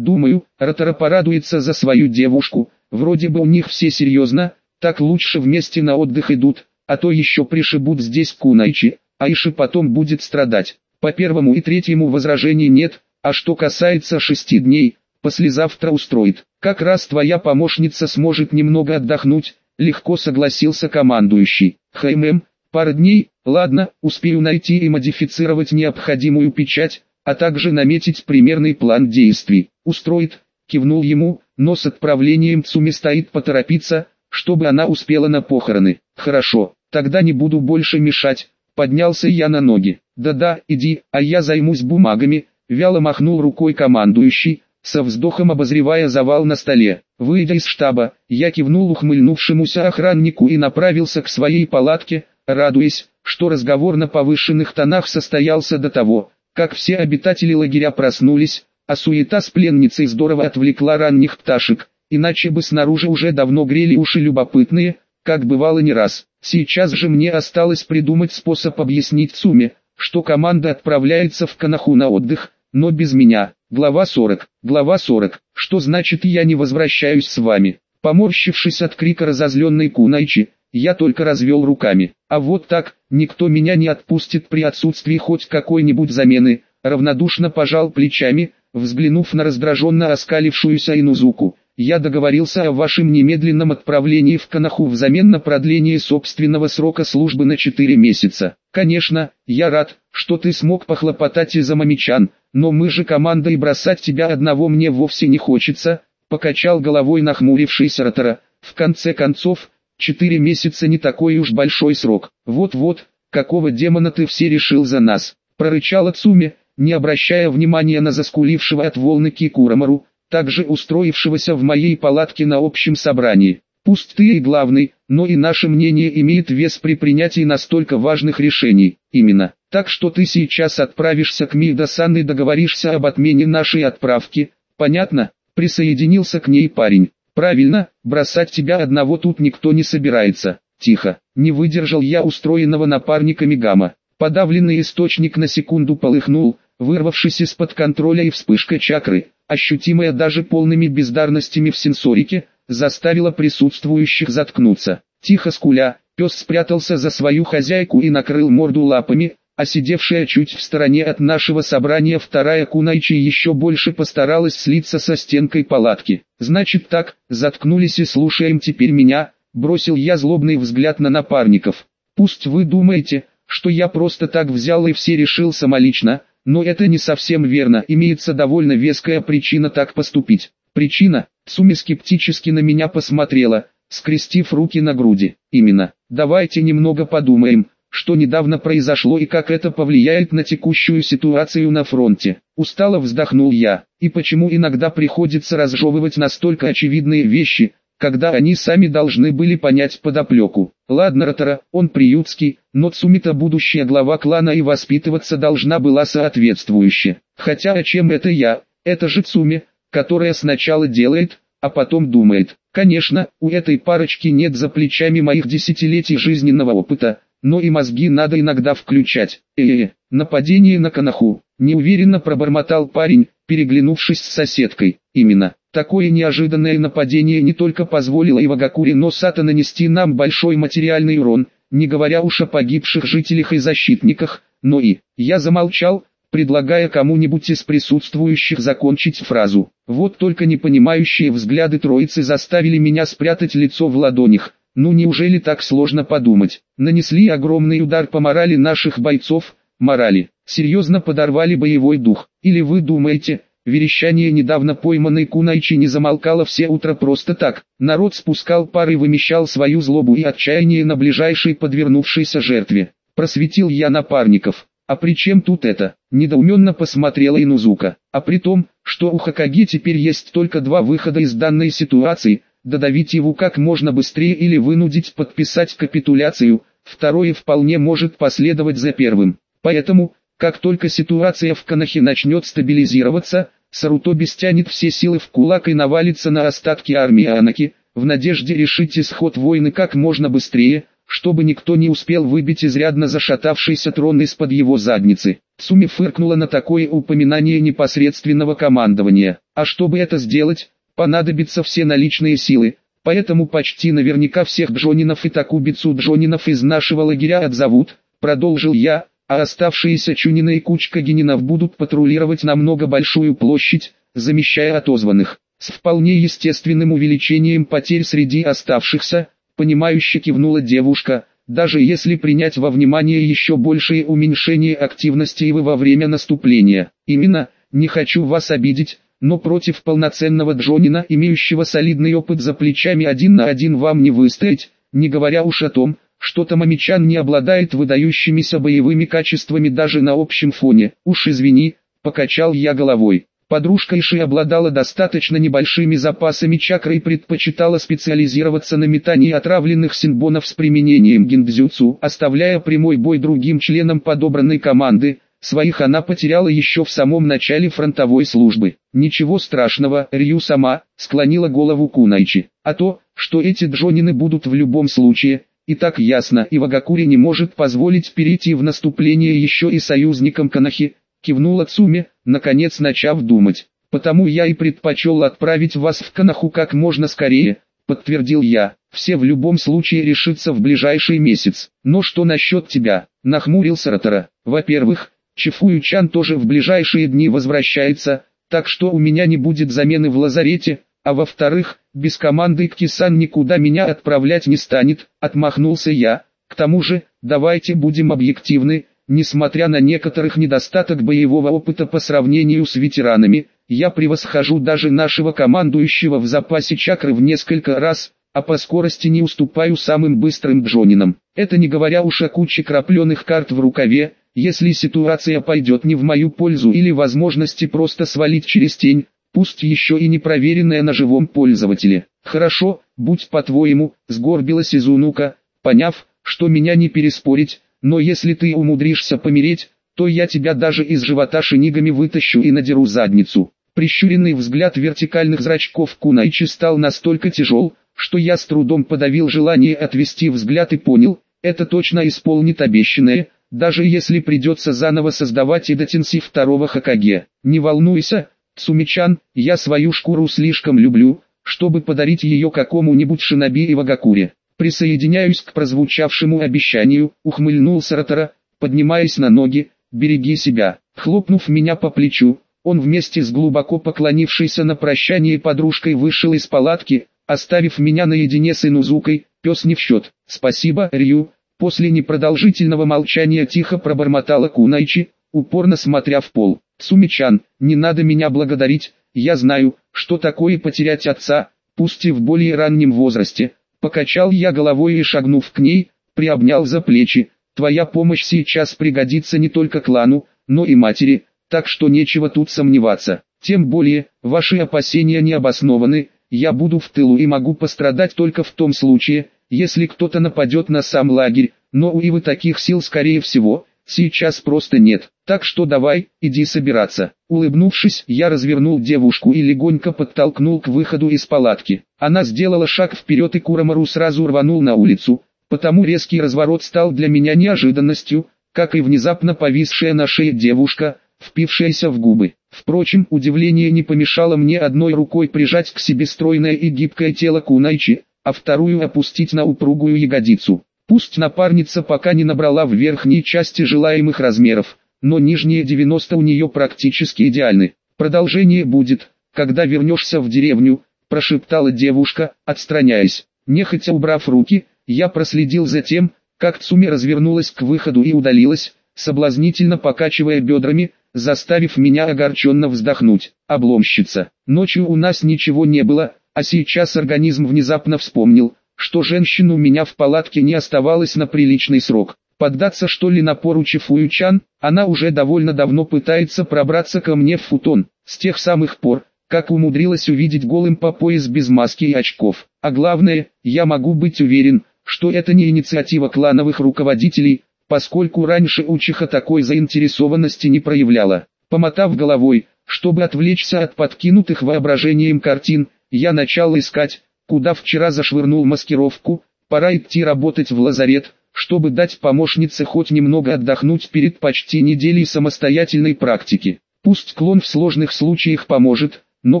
Думаю, Ротора порадуется за свою девушку, вроде бы у них все серьезно, так лучше вместе на отдых идут, а то еще пришибут здесь Кунайчи, а Иши потом будет страдать. По первому и третьему возражений нет, а что касается шести дней, послезавтра устроит. Как раз твоя помощница сможет немного отдохнуть, легко согласился командующий. Хэймэм, пара дней, ладно, успею найти и модифицировать необходимую печать, а также наметить примерный план действий. Устроит, кивнул ему, но с отправлением Цуми стоит поторопиться, чтобы она успела на похороны. Хорошо, тогда не буду больше мешать. Поднялся я на ноги. Да-да, иди, а я займусь бумагами. Вяло махнул рукой командующий, со вздохом обозревая завал на столе. Выйдя из штаба, я кивнул ухмыльнувшемуся охраннику и направился к своей палатке, радуясь, что разговор на повышенных тонах состоялся до того, как все обитатели лагеря проснулись, а суета с пленницей здорово отвлекла ранних пташек, иначе бы снаружи уже давно грели уши любопытные, как бывало не раз. Сейчас же мне осталось придумать способ объяснить Цуме, что команда отправляется в Канаху на отдых, но без меня. Глава 40. Глава 40. Что значит я не возвращаюсь с вами? Поморщившись от крика разозленной Кунайчи, я только развел руками. А вот так, никто меня не отпустит при отсутствии хоть какой-нибудь замены, равнодушно пожал плечами, взглянув на раздраженно оскалившуюся Инузуку. Я договорился о вашем немедленном отправлении в Канаху взамен на продление собственного срока службы на 4 месяца. Конечно, я рад, что ты смог похлопотать из-за мамичан, но мы же команда и бросать тебя одного мне вовсе не хочется, покачал головой нахмурившийся Ротора. В конце концов, Четыре месяца не такой уж большой срок. Вот-вот, какого демона ты все решил за нас? Прорычала Цуми, не обращая внимания на заскулившего от волны Кикурамару, также устроившегося в моей палатке на общем собрании. Пусть ты и главный, но и наше мнение имеет вес при принятии настолько важных решений. Именно. Так что ты сейчас отправишься к Мигдасан и договоришься об отмене нашей отправки. Понятно? Присоединился к ней парень. Правильно, бросать тебя одного тут никто не собирается. Тихо, не выдержал я устроенного напарниками гамма. Подавленный источник на секунду полыхнул, вырвавшись из-под контроля и вспышка чакры, ощутимая даже полными бездарностями в сенсорике, заставила присутствующих заткнуться. Тихо скуля, пес спрятался за свою хозяйку и накрыл морду лапами, а сидевшая чуть в стороне от нашего собрания вторая Кунайчи еще больше постаралась слиться со стенкой палатки. Значит так, заткнулись и слушаем теперь меня, бросил я злобный взгляд на напарников. Пусть вы думаете, что я просто так взял и все решил самолично, но это не совсем верно, имеется довольно веская причина так поступить. Причина, Цуми скептически на меня посмотрела, скрестив руки на груди. Именно, давайте немного подумаем, что недавно произошло и как это повлияет на текущую ситуацию на фронте. Устало вздохнул я, и почему иногда приходится разжевывать настолько очевидные вещи, когда они сами должны были понять подоплеку. Ладно Ротора, он приютский, но Цумита будущая глава клана и воспитываться должна была соответствующе. Хотя о чем это я, это же Цуми, которая сначала делает, а потом думает. Конечно, у этой парочки нет за плечами моих десятилетий жизненного опыта, но и мозги надо иногда включать. э э нападение на Канаху, неуверенно пробормотал парень, переглянувшись с соседкой. Именно, такое неожиданное нападение не только позволило Ивагакури Носата нанести нам большой материальный урон, не говоря уж о погибших жителях и защитниках, но и, я замолчал, предлагая кому-нибудь из присутствующих закончить фразу. Вот только непонимающие взгляды троицы заставили меня спрятать лицо в ладонях, ну неужели так сложно подумать? Нанесли огромный удар по морали наших бойцов, морали, серьезно подорвали боевой дух. Или вы думаете, верещание недавно пойманной Кунайчи не замолкало все утро просто так? Народ спускал пары и вымещал свою злобу и отчаяние на ближайшей подвернувшейся жертве. Просветил я напарников. А при чем тут это? Недоуменно посмотрела Инузука. А при том, что у Хакаги теперь есть только два выхода из данной ситуации – додавить его как можно быстрее или вынудить подписать капитуляцию, второе вполне может последовать за первым. Поэтому, как только ситуация в Канахе начнет стабилизироваться, Сарутоби стянет все силы в кулак и навалится на остатки армии Анаки, в надежде решить исход войны как можно быстрее, чтобы никто не успел выбить изрядно зашатавшийся трон из-под его задницы. Цуми фыркнула на такое упоминание непосредственного командования. А чтобы это сделать, понадобятся все наличные силы, поэтому почти наверняка всех Джонинов и Такубицу Джонинов из нашего лагеря отзовут, продолжил я, а оставшиеся Чунина и кучка Генинов будут патрулировать намного большую площадь, замещая отозванных. С вполне естественным увеличением потерь среди оставшихся, понимающе кивнула девушка, даже если принять во внимание еще большее уменьшение активности Ивы во время наступления. Именно, не хочу вас обидеть, но против полноценного Джонина, имеющего солидный опыт за плечами один на один вам не выстоять, не говоря уж о том, что Тамамичан не обладает выдающимися боевыми качествами даже на общем фоне. Уж извини, покачал я головой. Подружка Иши обладала достаточно небольшими запасами чакры и предпочитала специализироваться на метании отравленных синбонов с применением гиндзюцу, оставляя прямой бой другим членам подобранной команды. Своих она потеряла еще в самом начале фронтовой службы. Ничего страшного, Рью сама, склонила голову Кунайчи. А то, что эти джонины будут в любом случае, и так ясно, и Вагакури не может позволить перейти в наступление еще и союзникам Канахи, кивнула Цуми, наконец начав думать. «Потому я и предпочел отправить вас в Канаху как можно скорее», подтвердил я. «Все в любом случае решится в ближайший месяц. Но что насчет тебя?» Нахмурился Ротора. «Во-первых, Чифую-чан тоже в ближайшие дни возвращается, так что у меня не будет замены в лазарете, а во-вторых, без команды Кисан никуда меня отправлять не станет», отмахнулся я. «К тому же, давайте будем объективны, Несмотря на некоторых недостаток боевого опыта по сравнению с ветеранами, я превосхожу даже нашего командующего в запасе чакры в несколько раз, а по скорости не уступаю самым быстрым Джонинам. Это не говоря уж о куче крапленых карт в рукаве, если ситуация пойдет не в мою пользу или возможности просто свалить через тень, пусть еще и не проверенная на живом пользователе. Хорошо, будь по-твоему, сгорбилась Изунука, поняв, что меня не переспорить, но если ты умудришься помереть, то я тебя даже из живота шинигами вытащу и надеру задницу. Прищуренный взгляд вертикальных зрачков Кунайчи стал настолько тяжел, что я с трудом подавил желание отвести взгляд и понял, это точно исполнит обещанное, даже если придется заново создавать Идатенси второго Хакаге. Не волнуйся, Цумичан, я свою шкуру слишком люблю, чтобы подарить ее какому-нибудь шиноби и вагакуре. Присоединяюсь к прозвучавшему обещанию, ухмыльнулся Ротора, поднимаясь на ноги, береги себя. Хлопнув меня по плечу, он вместе с глубоко поклонившейся на прощание подружкой вышел из палатки, оставив меня наедине с Инузукой, пес не в счет. Спасибо, Рю. После непродолжительного молчания тихо пробормотала Кунайчи, упорно смотря в пол. Сумичан, не надо меня благодарить, я знаю, что такое потерять отца, пусть и в более раннем возрасте, Покачал я головой и шагнув к ней, приобнял за плечи. Твоя помощь сейчас пригодится не только клану, но и матери, так что нечего тут сомневаться. Тем более, ваши опасения не обоснованы, я буду в тылу и могу пострадать только в том случае, если кто-то нападет на сам лагерь, но у Ивы таких сил скорее всего, сейчас просто нет. Так что давай, иди собираться. Улыбнувшись, я развернул девушку и легонько подтолкнул к выходу из палатки. Она сделала шаг вперед и Курамару сразу рванул на улицу, потому резкий разворот стал для меня неожиданностью, как и внезапно повисшая на шее девушка, впившаяся в губы. Впрочем, удивление не помешало мне одной рукой прижать к себе стройное и гибкое тело Кунайчи, а вторую опустить на упругую ягодицу. Пусть напарница пока не набрала в верхней части желаемых размеров, но нижние 90 у нее практически идеальны. Продолжение будет, когда вернешься в деревню, прошептала девушка, отстраняясь. Нехотя убрав руки, я проследил за тем, как Цуми развернулась к выходу и удалилась, соблазнительно покачивая бедрами, заставив меня огорченно вздохнуть. Обломщица. Ночью у нас ничего не было, а сейчас организм внезапно вспомнил, что женщин у меня в палатке не оставалось на приличный срок. Поддаться что ли напору Чифуючан, она уже довольно давно пытается пробраться ко мне в футон, с тех самых пор, как умудрилась увидеть голым по пояс без маски и очков. А главное, я могу быть уверен, что это не инициатива клановых руководителей, поскольку раньше Учиха такой заинтересованности не проявляла. Помотав головой, чтобы отвлечься от подкинутых воображением картин, я начал искать, куда вчера зашвырнул маскировку, Пора идти работать в лазарет, чтобы дать помощнице хоть немного отдохнуть перед почти неделей самостоятельной практики. Пусть клон в сложных случаях поможет, но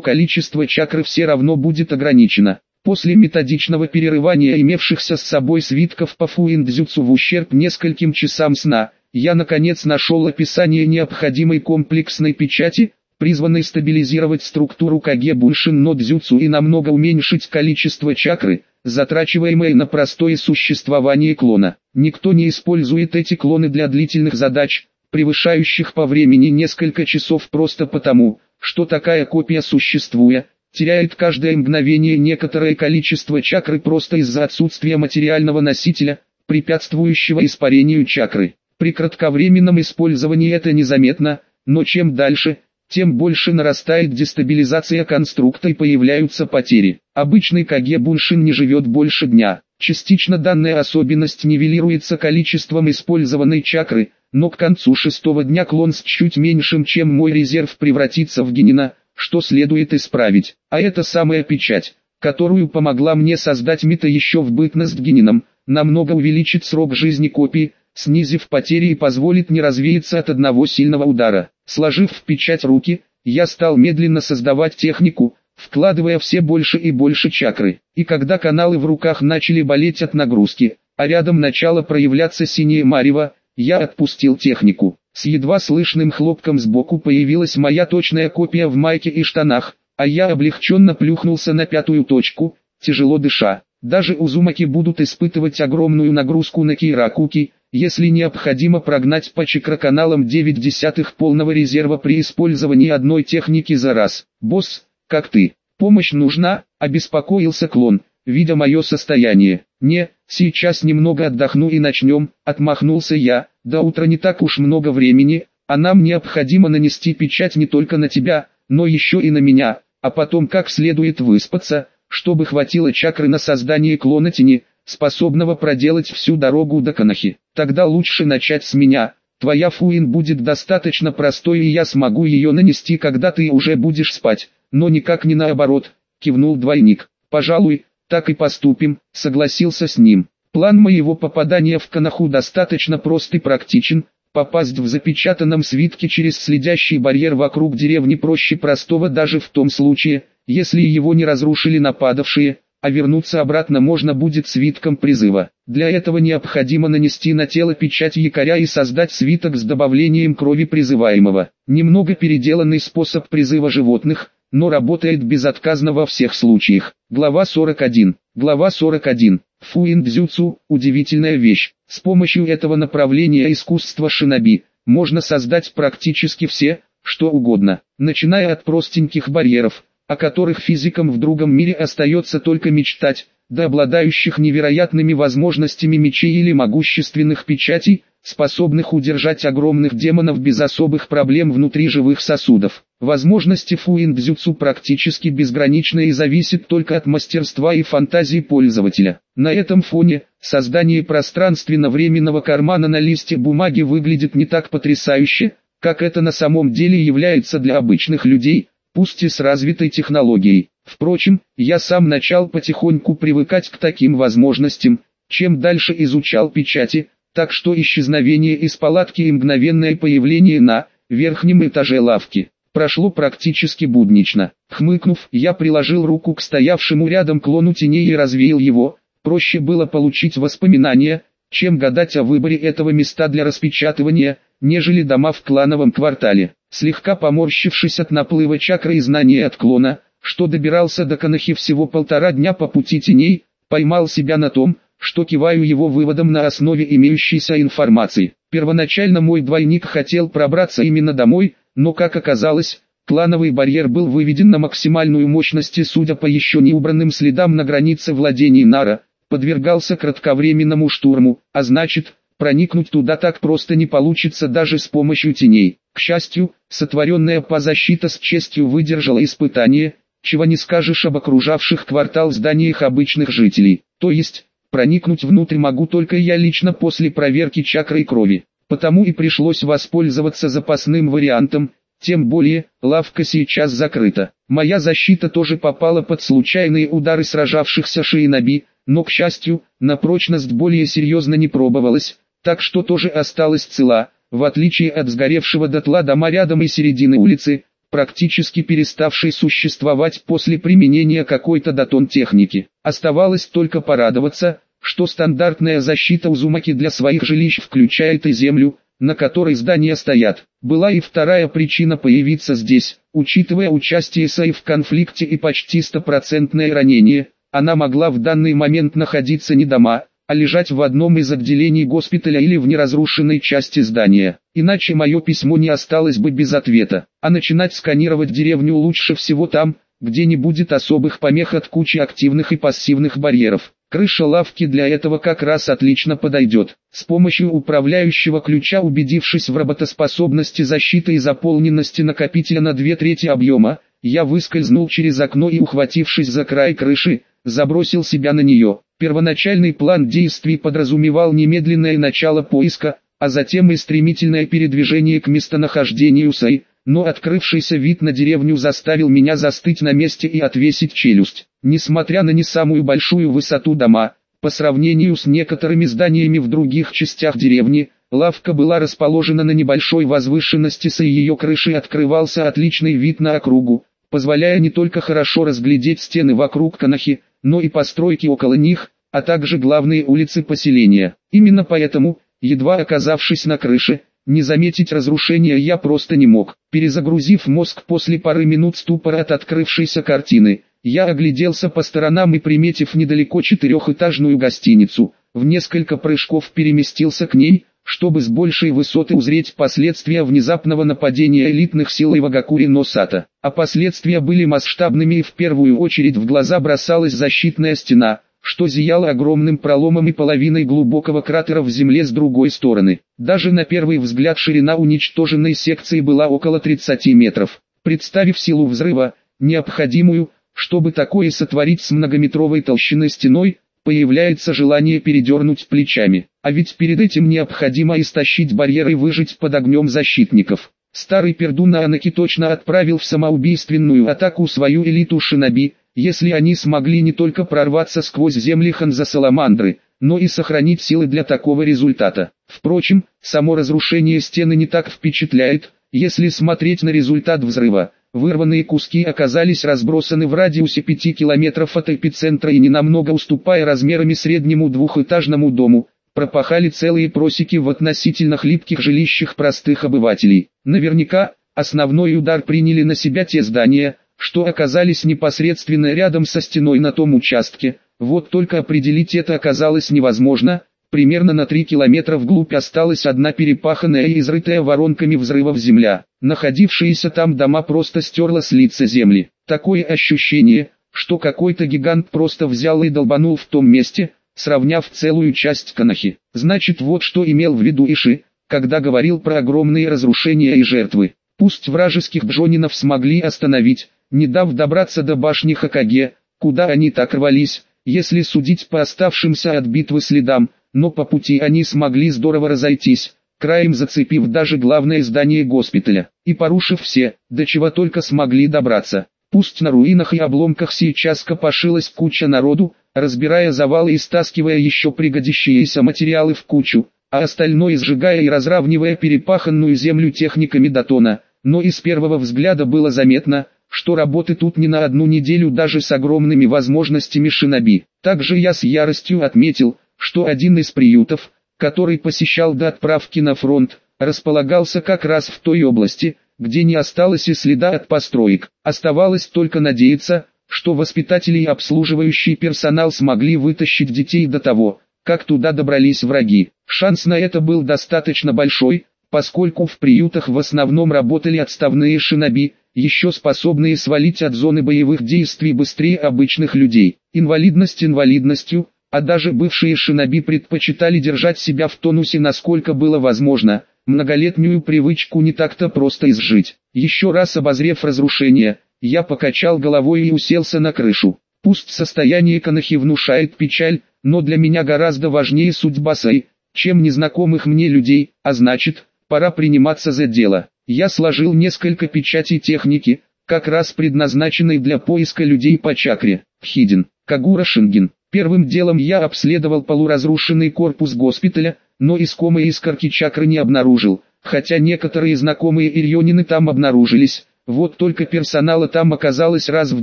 количество чакры все равно будет ограничено. После методичного перерывания имевшихся с собой свитков по фуиндзюцу в ущерб нескольким часам сна, я наконец нашел описание необходимой комплексной печати, призванной стабилизировать структуру Каге Буншин дзюцу и намного уменьшить количество чакры, затрачиваемое на простое существование клона. Никто не использует эти клоны для длительных задач, превышающих по времени несколько часов просто потому, что такая копия существуя, теряет каждое мгновение некоторое количество чакры просто из-за отсутствия материального носителя, препятствующего испарению чакры. При кратковременном использовании это незаметно, но чем дальше, тем больше нарастает дестабилизация конструкта и появляются потери. Обычный Каге Буншин не живет больше дня. Частично данная особенность нивелируется количеством использованной чакры, но к концу шестого дня клон с чуть меньшим, чем мой резерв превратится в генина, что следует исправить. А это самая печать, которую помогла мне создать Мита еще в бытность генином, намного увеличит срок жизни копии, снизив потери и позволит не развеяться от одного сильного удара. Сложив в печать руки, я стал медленно создавать технику, вкладывая все больше и больше чакры. И когда каналы в руках начали болеть от нагрузки, а рядом начало проявляться синее марево, я отпустил технику. С едва слышным хлопком сбоку появилась моя точная копия в майке и штанах, а я облегченно плюхнулся на пятую точку, тяжело дыша. Даже узумаки будут испытывать огромную нагрузку на Киракуки, если необходимо прогнать по чакроканалам 9 десятых полного резерва при использовании одной техники за раз. «Босс, как ты? Помощь нужна?» – обеспокоился клон, видя мое состояние. «Не, сейчас немного отдохну и начнем», – отмахнулся я, «до утра не так уж много времени, а нам необходимо нанести печать не только на тебя, но еще и на меня, а потом как следует выспаться, чтобы хватило чакры на создание клона тени, способного проделать всю дорогу до Канахи. Тогда лучше начать с меня, твоя фуин будет достаточно простой и я смогу ее нанести когда ты уже будешь спать, но никак не наоборот, кивнул двойник. Пожалуй, так и поступим, согласился с ним. План моего попадания в Канаху достаточно прост и практичен, попасть в запечатанном свитке через следящий барьер вокруг деревни проще простого даже в том случае, если его не разрушили нападавшие, а вернуться обратно можно будет свитком призыва. Для этого необходимо нанести на тело печать якоря и создать свиток с добавлением крови призываемого. Немного переделанный способ призыва животных, но работает безотказно во всех случаях. Глава 41. Глава 41. Фуиндзюцу – удивительная вещь. С помощью этого направления искусства шиноби, можно создать практически все, что угодно, начиная от простеньких барьеров, о которых физикам в другом мире остается только мечтать, до обладающих невероятными возможностями мечей или могущественных печатей, способных удержать огромных демонов без особых проблем внутри живых сосудов. Возможности фуиндзюцу практически безграничны и зависят только от мастерства и фантазии пользователя. На этом фоне, создание пространственно-временного кармана на листе бумаги выглядит не так потрясающе, как это на самом деле является для обычных людей, пусть и с развитой технологией. Впрочем, я сам начал потихоньку привыкать к таким возможностям, чем дальше изучал печати, так что исчезновение из палатки и мгновенное появление на верхнем этаже лавки прошло практически буднично. Хмыкнув, я приложил руку к стоявшему рядом клону теней и развеял его, проще было получить воспоминания, чем гадать о выборе этого места для распечатывания, нежели дома в клановом квартале. Слегка поморщившись от наплыва чакры и знания от клона, что добирался до Канахи всего полтора дня по пути теней, поймал себя на том, что киваю его выводом на основе имеющейся информации. Первоначально мой двойник хотел пробраться именно домой, но как оказалось, клановый барьер был выведен на максимальную мощность и судя по еще не убранным следам на границе владений Нара, подвергался кратковременному штурму, а значит, проникнуть туда так просто не получится даже с помощью теней. К счастью, сотворенная по защита с честью выдержала испытание, чего не скажешь об окружавших квартал зданиях обычных жителей. То есть, Проникнуть внутрь могу только я лично после проверки чакры и крови. Потому и пришлось воспользоваться запасным вариантом, тем более, лавка сейчас закрыта. Моя защита тоже попала под случайные удары сражавшихся шиинаби, но к счастью, на прочность более серьезно не пробовалась, так что тоже осталась цела, в отличие от сгоревшего дотла дома рядом и середины улицы, практически переставшей существовать после применения какой-то датон техники. Оставалось только порадоваться, что стандартная защита Узумаки для своих жилищ включает и землю, на которой здания стоят. Была и вторая причина появиться здесь, учитывая участие Сай в конфликте и почти стопроцентное ранение, она могла в данный момент находиться не дома, а лежать в одном из отделений госпиталя или в неразрушенной части здания. Иначе мое письмо не осталось бы без ответа. А начинать сканировать деревню лучше всего там, где не будет особых помех от кучи активных и пассивных барьеров. Крыша лавки для этого как раз отлично подойдет. С помощью управляющего ключа убедившись в работоспособности защиты и заполненности накопителя на две трети объема, я выскользнул через окно и ухватившись за край крыши, забросил себя на нее. Первоначальный план действий подразумевал немедленное начало поиска, а затем и стремительное передвижение к местонахождению Сай, но открывшийся вид на деревню заставил меня застыть на месте и отвесить челюсть. Несмотря на не самую большую высоту дома, по сравнению с некоторыми зданиями в других частях деревни, лавка была расположена на небольшой возвышенности с ее крышей открывался отличный вид на округу, позволяя не только хорошо разглядеть стены вокруг Канахи, но и постройки около них, а также главные улицы поселения. Именно поэтому, едва оказавшись на крыше, не заметить разрушения я просто не мог. Перезагрузив мозг после пары минут ступора от открывшейся картины, я огляделся по сторонам и приметив недалеко четырехэтажную гостиницу, в несколько прыжков переместился к ней, чтобы с большей высоты узреть последствия внезапного нападения элитных сил Ивагакури Носата. А последствия были масштабными и в первую очередь в глаза бросалась защитная стена, что зияла огромным проломом и половиной глубокого кратера в земле с другой стороны. Даже на первый взгляд ширина уничтоженной секции была около 30 метров. Представив силу взрыва, необходимую, чтобы такое сотворить с многометровой толщиной стеной, появляется желание передернуть плечами. А ведь перед этим необходимо истощить барьеры и выжить под огнем защитников. Старый пердун Анаки точно отправил в самоубийственную атаку свою элиту шиноби, если они смогли не только прорваться сквозь земли Ханза Саламандры, но и сохранить силы для такого результата. Впрочем, само разрушение стены не так впечатляет, если смотреть на результат взрыва. Вырванные куски оказались разбросаны в радиусе 5 километров от эпицентра и ненамного уступая размерами среднему двухэтажному дому, пропахали целые просеки в относительно хлипких жилищах простых обывателей. Наверняка, основной удар приняли на себя те здания, что оказались непосредственно рядом со стеной на том участке, вот только определить это оказалось невозможно, Примерно на 3 километра вглубь осталась одна перепаханная и изрытая воронками взрывов земля. Находившиеся там дома просто стерла с лица земли. Такое ощущение, что какой-то гигант просто взял и долбанул в том месте, сравняв целую часть Канахи. Значит вот что имел в виду Иши, когда говорил про огромные разрушения и жертвы. Пусть вражеских джонинов смогли остановить, не дав добраться до башни Хакаге, куда они так рвались, если судить по оставшимся от битвы следам, но по пути они смогли здорово разойтись, краем зацепив даже главное здание госпиталя, и порушив все, до чего только смогли добраться. Пусть на руинах и обломках сейчас копошилась куча народу, разбирая завалы и стаскивая еще пригодящиеся материалы в кучу, а остальное сжигая и разравнивая перепаханную землю техниками Датона, но из первого взгляда было заметно, что работы тут не на одну неделю даже с огромными возможностями шиноби. Также я с яростью отметил, что один из приютов, который посещал до отправки на фронт, располагался как раз в той области, где не осталось и следа от построек. Оставалось только надеяться, что воспитатели и обслуживающий персонал смогли вытащить детей до того, как туда добрались враги. Шанс на это был достаточно большой, поскольку в приютах в основном работали отставные шиноби, еще способные свалить от зоны боевых действий быстрее обычных людей. Инвалидность инвалидностью, а даже бывшие шиноби предпочитали держать себя в тонусе насколько было возможно, многолетнюю привычку не так-то просто изжить. Еще раз обозрев разрушение, я покачал головой и уселся на крышу. Пусть состояние Канахи внушает печаль, но для меня гораздо важнее судьба Сай, чем незнакомых мне людей, а значит, пора приниматься за дело. Я сложил несколько печатей техники, как раз предназначенной для поиска людей по чакре. Хидин, Кагура Шингин, Первым делом я обследовал полуразрушенный корпус госпиталя, но искомые искорки чакры не обнаружил, хотя некоторые знакомые Ильонины там обнаружились, вот только персонала там оказалось раз в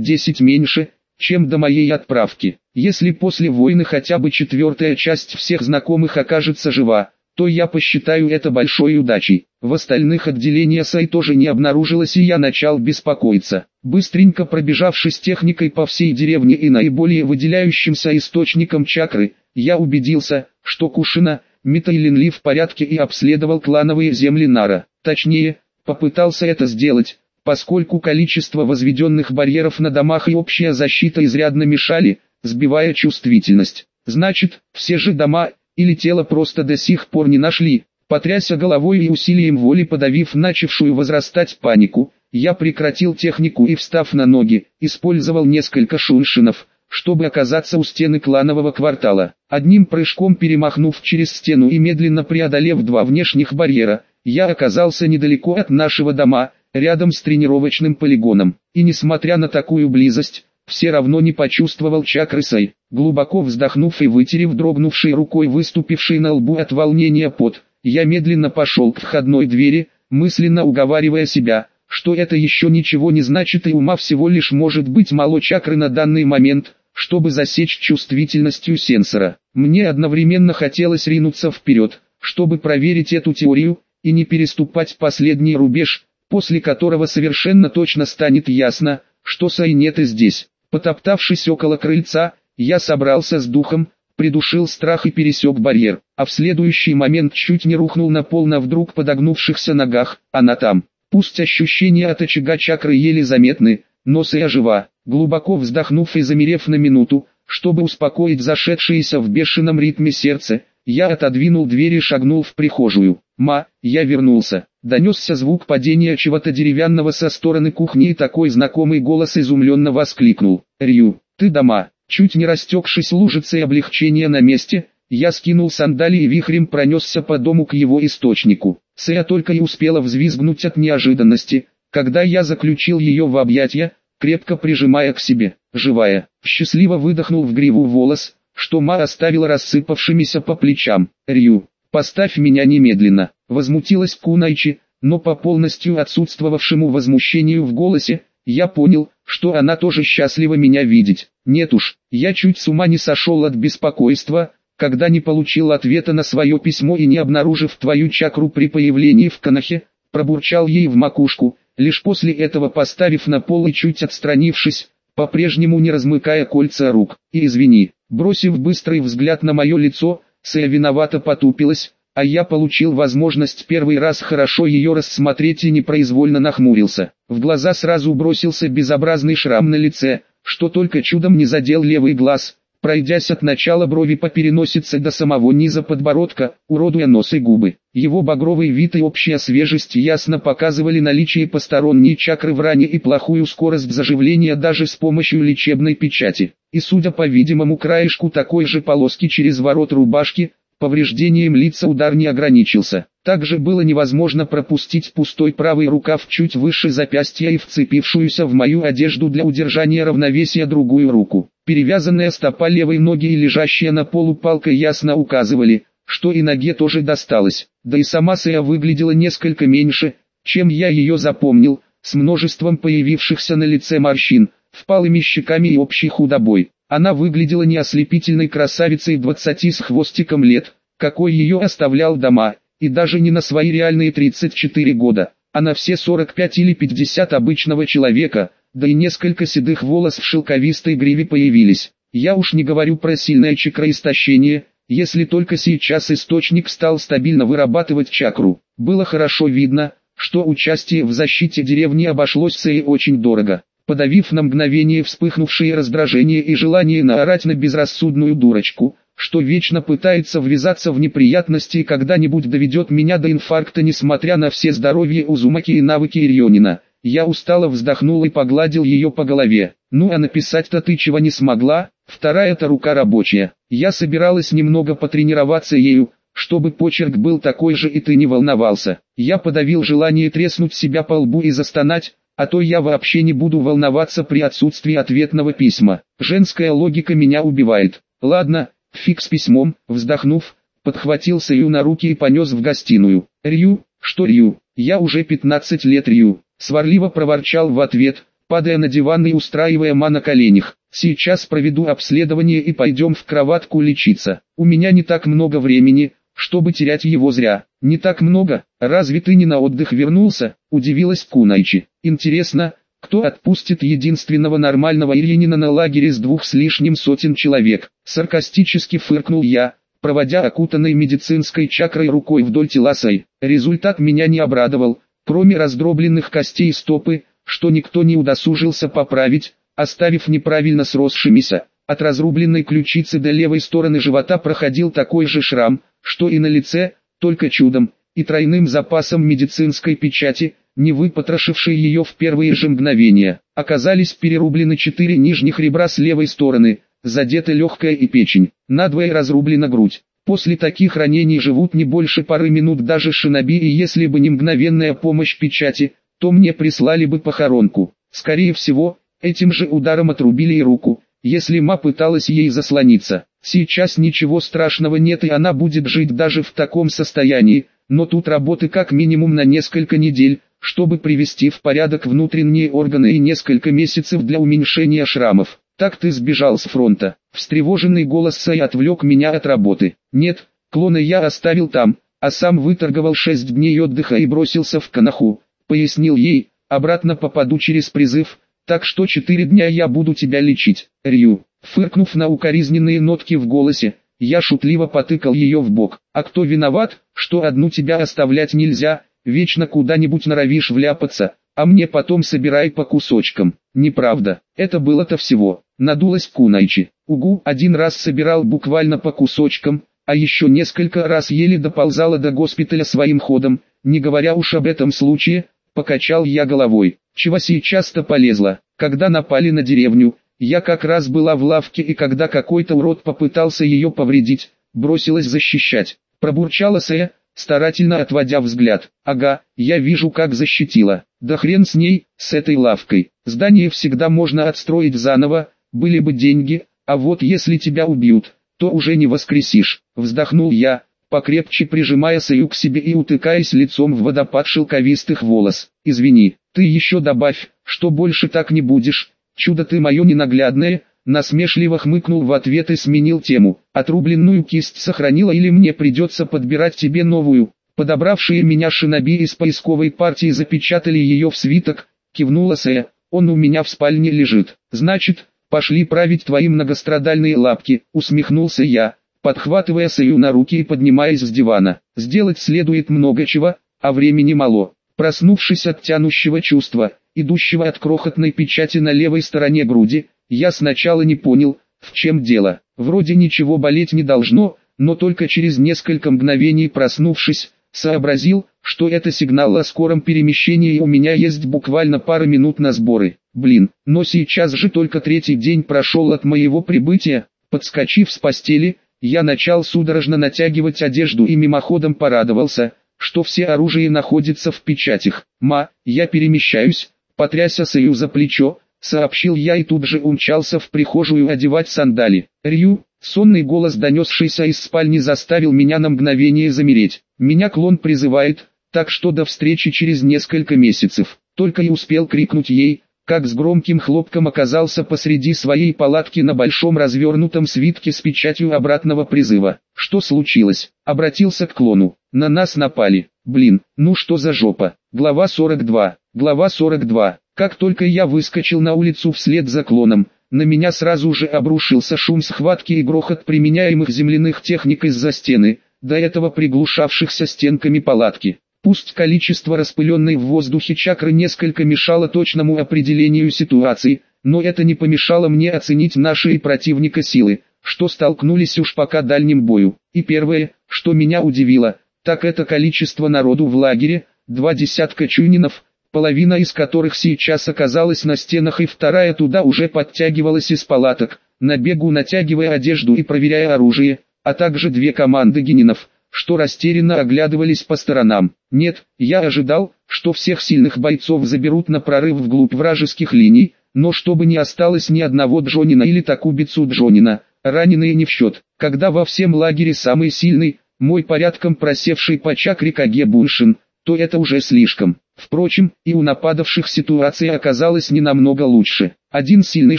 10 меньше, чем до моей отправки. Если после войны хотя бы четвертая часть всех знакомых окажется жива, то я посчитаю это большой удачей. В остальных отделениях САИ тоже не обнаружилось и я начал беспокоиться. Быстренько пробежавшись техникой по всей деревне и наиболее выделяющимся источником чакры, я убедился, что Кушина, Мита и Линли в порядке и обследовал клановые земли Нара. Точнее, попытался это сделать, поскольку количество возведенных барьеров на домах и общая защита изрядно мешали, сбивая чувствительность. Значит, все же дома или тело просто до сих пор не нашли. Потряся головой и усилием воли подавив начавшую возрастать панику, я прекратил технику и встав на ноги, использовал несколько шуншинов, чтобы оказаться у стены кланового квартала. Одним прыжком перемахнув через стену и медленно преодолев два внешних барьера, я оказался недалеко от нашего дома, рядом с тренировочным полигоном. И несмотря на такую близость, все равно не почувствовал чакры сай. Глубоко вздохнув и вытерев дрогнувшей рукой выступивший на лбу от волнения пот, я медленно пошел к входной двери, мысленно уговаривая себя, что это еще ничего не значит и ума всего лишь может быть мало чакры на данный момент, чтобы засечь чувствительностью сенсора. Мне одновременно хотелось ринуться вперед, чтобы проверить эту теорию, и не переступать последний рубеж, после которого совершенно точно станет ясно, что Сай здесь. Потоптавшись около крыльца, я собрался с духом, придушил страх и пересек барьер, а в следующий момент чуть не рухнул на пол на вдруг подогнувшихся ногах, она там. Пусть ощущения от очага чакры еле заметны, но Сая жива. Глубоко вздохнув и замерев на минуту, чтобы успокоить зашедшееся в бешеном ритме сердце, я отодвинул дверь и шагнул в прихожую. «Ма, я вернулся». Донесся звук падения чего-то деревянного со стороны кухни и такой знакомый голос изумленно воскликнул. «Рю, ты дома?» Чуть не растекшись лужицей облегчения на месте, я скинул сандалии и вихрем пронесся по дому к его источнику. Сэя только и успела взвизгнуть от неожиданности, когда я заключил ее в объятия, крепко прижимая к себе, живая. Счастливо выдохнул в гриву волос, что Ма оставила рассыпавшимися по плечам. «Рю, поставь меня немедленно», — возмутилась Кунайчи, но по полностью отсутствовавшему возмущению в голосе, я понял, что она тоже счастлива меня видеть. Нет уж, я чуть с ума не сошел от беспокойства, когда не получил ответа на свое письмо и не обнаружив твою чакру при появлении в Канахе, пробурчал ей в макушку, лишь после этого поставив на пол и чуть отстранившись, по-прежнему не размыкая кольца рук. И извини, Бросив быстрый взгляд на мое лицо, Сэя виновато потупилась, а я получил возможность первый раз хорошо ее рассмотреть и непроизвольно нахмурился. В глаза сразу бросился безобразный шрам на лице, что только чудом не задел левый глаз, пройдясь от начала брови по переносице до самого низа подбородка, уродуя нос и губы. Его багровый вид и общая свежесть ясно показывали наличие посторонней чакры в ране и плохую скорость заживления даже с помощью лечебной печати. И судя по видимому краешку такой же полоски через ворот рубашки, повреждением лица удар не ограничился. Также было невозможно пропустить пустой правый рукав чуть выше запястья и вцепившуюся в мою одежду для удержания равновесия другую руку. Перевязанная стопа левой ноги и лежащая на полу палка ясно указывали, что и ноге тоже досталось. Да и сама Сая выглядела несколько меньше, чем я ее запомнил, с множеством появившихся на лице морщин, впалыми щеками и общей худобой. Она выглядела не ослепительной красавицей двадцати с хвостиком лет, какой ее оставлял дома, и даже не на свои реальные 34 года, а на все 45 или 50 обычного человека, да и несколько седых волос в шелковистой гриве появились. Я уж не говорю про сильное чакроистощение, если только сейчас источник стал стабильно вырабатывать чакру. Было хорошо видно, что участие в защите деревни обошлось Сэй очень дорого. Подавив на мгновение вспыхнувшее раздражение и желание наорать на безрассудную дурочку, что вечно пытается ввязаться в неприятности и когда-нибудь доведет меня до инфаркта несмотря на все здоровье Узумаки и навыки Ирионина. Я устало вздохнул и погладил ее по голове. Ну а написать-то ты чего не смогла, вторая-то рука рабочая. Я собиралась немного потренироваться ею, чтобы почерк был такой же и ты не волновался. Я подавил желание треснуть себя по лбу и застонать, а то я вообще не буду волноваться при отсутствии ответного письма. Женская логика меня убивает. Ладно, фиг с письмом, вздохнув, подхватил Саю на руки и понес в гостиную. Рью, что Рью, я уже 15 лет Рью, сварливо проворчал в ответ, падая на диван и устраивая ма на коленях. Сейчас проведу обследование и пойдем в кроватку лечиться. У меня не так много времени, чтобы терять его зря. Не так много, разве ты не на отдых вернулся? Удивилась Кунайчи. Интересно, кто отпустит единственного нормального иринина на лагере с двух с лишним сотен человек? Саркастически фыркнул я, проводя окутанной медицинской чакрой рукой вдоль тела. Результат меня не обрадовал, кроме раздробленных костей стопы, что никто не удосужился поправить, оставив неправильно сросшимися. От разрубленной ключицы до левой стороны живота проходил такой же шрам, что и на лице, только чудом, и тройным запасом медицинской печати, не выпотрошившей ее в первые же мгновения. Оказались перерублены четыре нижних ребра с левой стороны, задета легкая и печень, надвое разрублена грудь. После таких ранений живут не больше пары минут даже шиноби и если бы не мгновенная помощь печати, то мне прислали бы похоронку. Скорее всего, Этим же ударом отрубили и руку, если ма пыталась ей заслониться. Сейчас ничего страшного нет и она будет жить даже в таком состоянии, но тут работы как минимум на несколько недель, чтобы привести в порядок внутренние органы и несколько месяцев для уменьшения шрамов. Так ты сбежал с фронта. Встревоженный голос Сай отвлек меня от работы. Нет, клона я оставил там, а сам выторговал шесть дней отдыха и бросился в Канаху. Пояснил ей, обратно попаду через призыв, так что четыре дня я буду тебя лечить, Рю. Фыркнув на укоризненные нотки в голосе, я шутливо потыкал ее в бок. А кто виноват, что одну тебя оставлять нельзя, вечно куда-нибудь норовишь вляпаться, а мне потом собирай по кусочкам. Неправда, это было-то всего. Надулась Кунайчи. Угу, один раз собирал буквально по кусочкам, а еще несколько раз еле доползала до госпиталя своим ходом, не говоря уж об этом случае, покачал я головой. Чего сейчас-то полезла, когда напали на деревню, я как раз была в лавке и когда какой-то урод попытался ее повредить, бросилась защищать. Пробурчала Сэ, старательно отводя взгляд. Ага, я вижу как защитила. Да хрен с ней, с этой лавкой. Здание всегда можно отстроить заново, были бы деньги, а вот если тебя убьют, то уже не воскресишь. Вздохнул я, покрепче прижимая Саю к себе и утыкаясь лицом в водопад шелковистых волос. Извини, ты еще добавь, что больше так не будешь, чудо ты мое ненаглядное, насмешливо хмыкнул в ответ и сменил тему. Отрубленную кисть сохранила или мне придется подбирать тебе новую? Подобравшие меня шиноби из поисковой партии запечатали ее в свиток, кивнула Сэ, он у меня в спальне лежит. Значит, пошли править твои многострадальные лапки, усмехнулся я, подхватывая Сэю на руки и поднимаясь с дивана. Сделать следует много чего, а времени мало. Проснувшись от тянущего чувства, идущего от крохотной печати на левой стороне груди, я сначала не понял, в чем дело. Вроде ничего болеть не должно, но только через несколько мгновений проснувшись, сообразил, что это сигнал о скором перемещении и у меня есть буквально пара минут на сборы. Блин, но сейчас же только третий день прошел от моего прибытия, подскочив с постели, я начал судорожно натягивать одежду и мимоходом порадовался, что все оружие находится в печатях. «Ма, я перемещаюсь», потряся Саю за плечо, сообщил я и тут же умчался в прихожую одевать сандали. «Рю», сонный голос донесшийся из спальни заставил меня на мгновение замереть. «Меня клон призывает, так что до встречи через несколько месяцев». Только и успел крикнуть ей, как с громким хлопком оказался посреди своей палатки на большом развернутом свитке с печатью обратного призыва. Что случилось? Обратился к клону. На нас напали. Блин, ну что за жопа? Глава 42. Глава 42. Как только я выскочил на улицу вслед за клоном, на меня сразу же обрушился шум схватки и грохот применяемых земляных техник из-за стены, до этого приглушавшихся стенками палатки. Пусть количество распыленной в воздухе чакры несколько мешало точному определению ситуации, но это не помешало мне оценить наши и противника силы, что столкнулись уж пока дальним бою. И первое, что меня удивило – так это количество народу в лагере, два десятка чунинов, половина из которых сейчас оказалась на стенах и вторая туда уже подтягивалась из палаток, на бегу натягивая одежду и проверяя оружие, а также две команды генинов, что растерянно оглядывались по сторонам. Нет, я ожидал, что всех сильных бойцов заберут на прорыв вглубь вражеских линий, но чтобы не осталось ни одного Джонина или Такубицу Джонина, раненые не в счет. Когда во всем лагере самый сильный, мой порядком просевший по чакре Каге Буншин, то это уже слишком. Впрочем, и у нападавших ситуация оказалась не намного лучше. Один сильный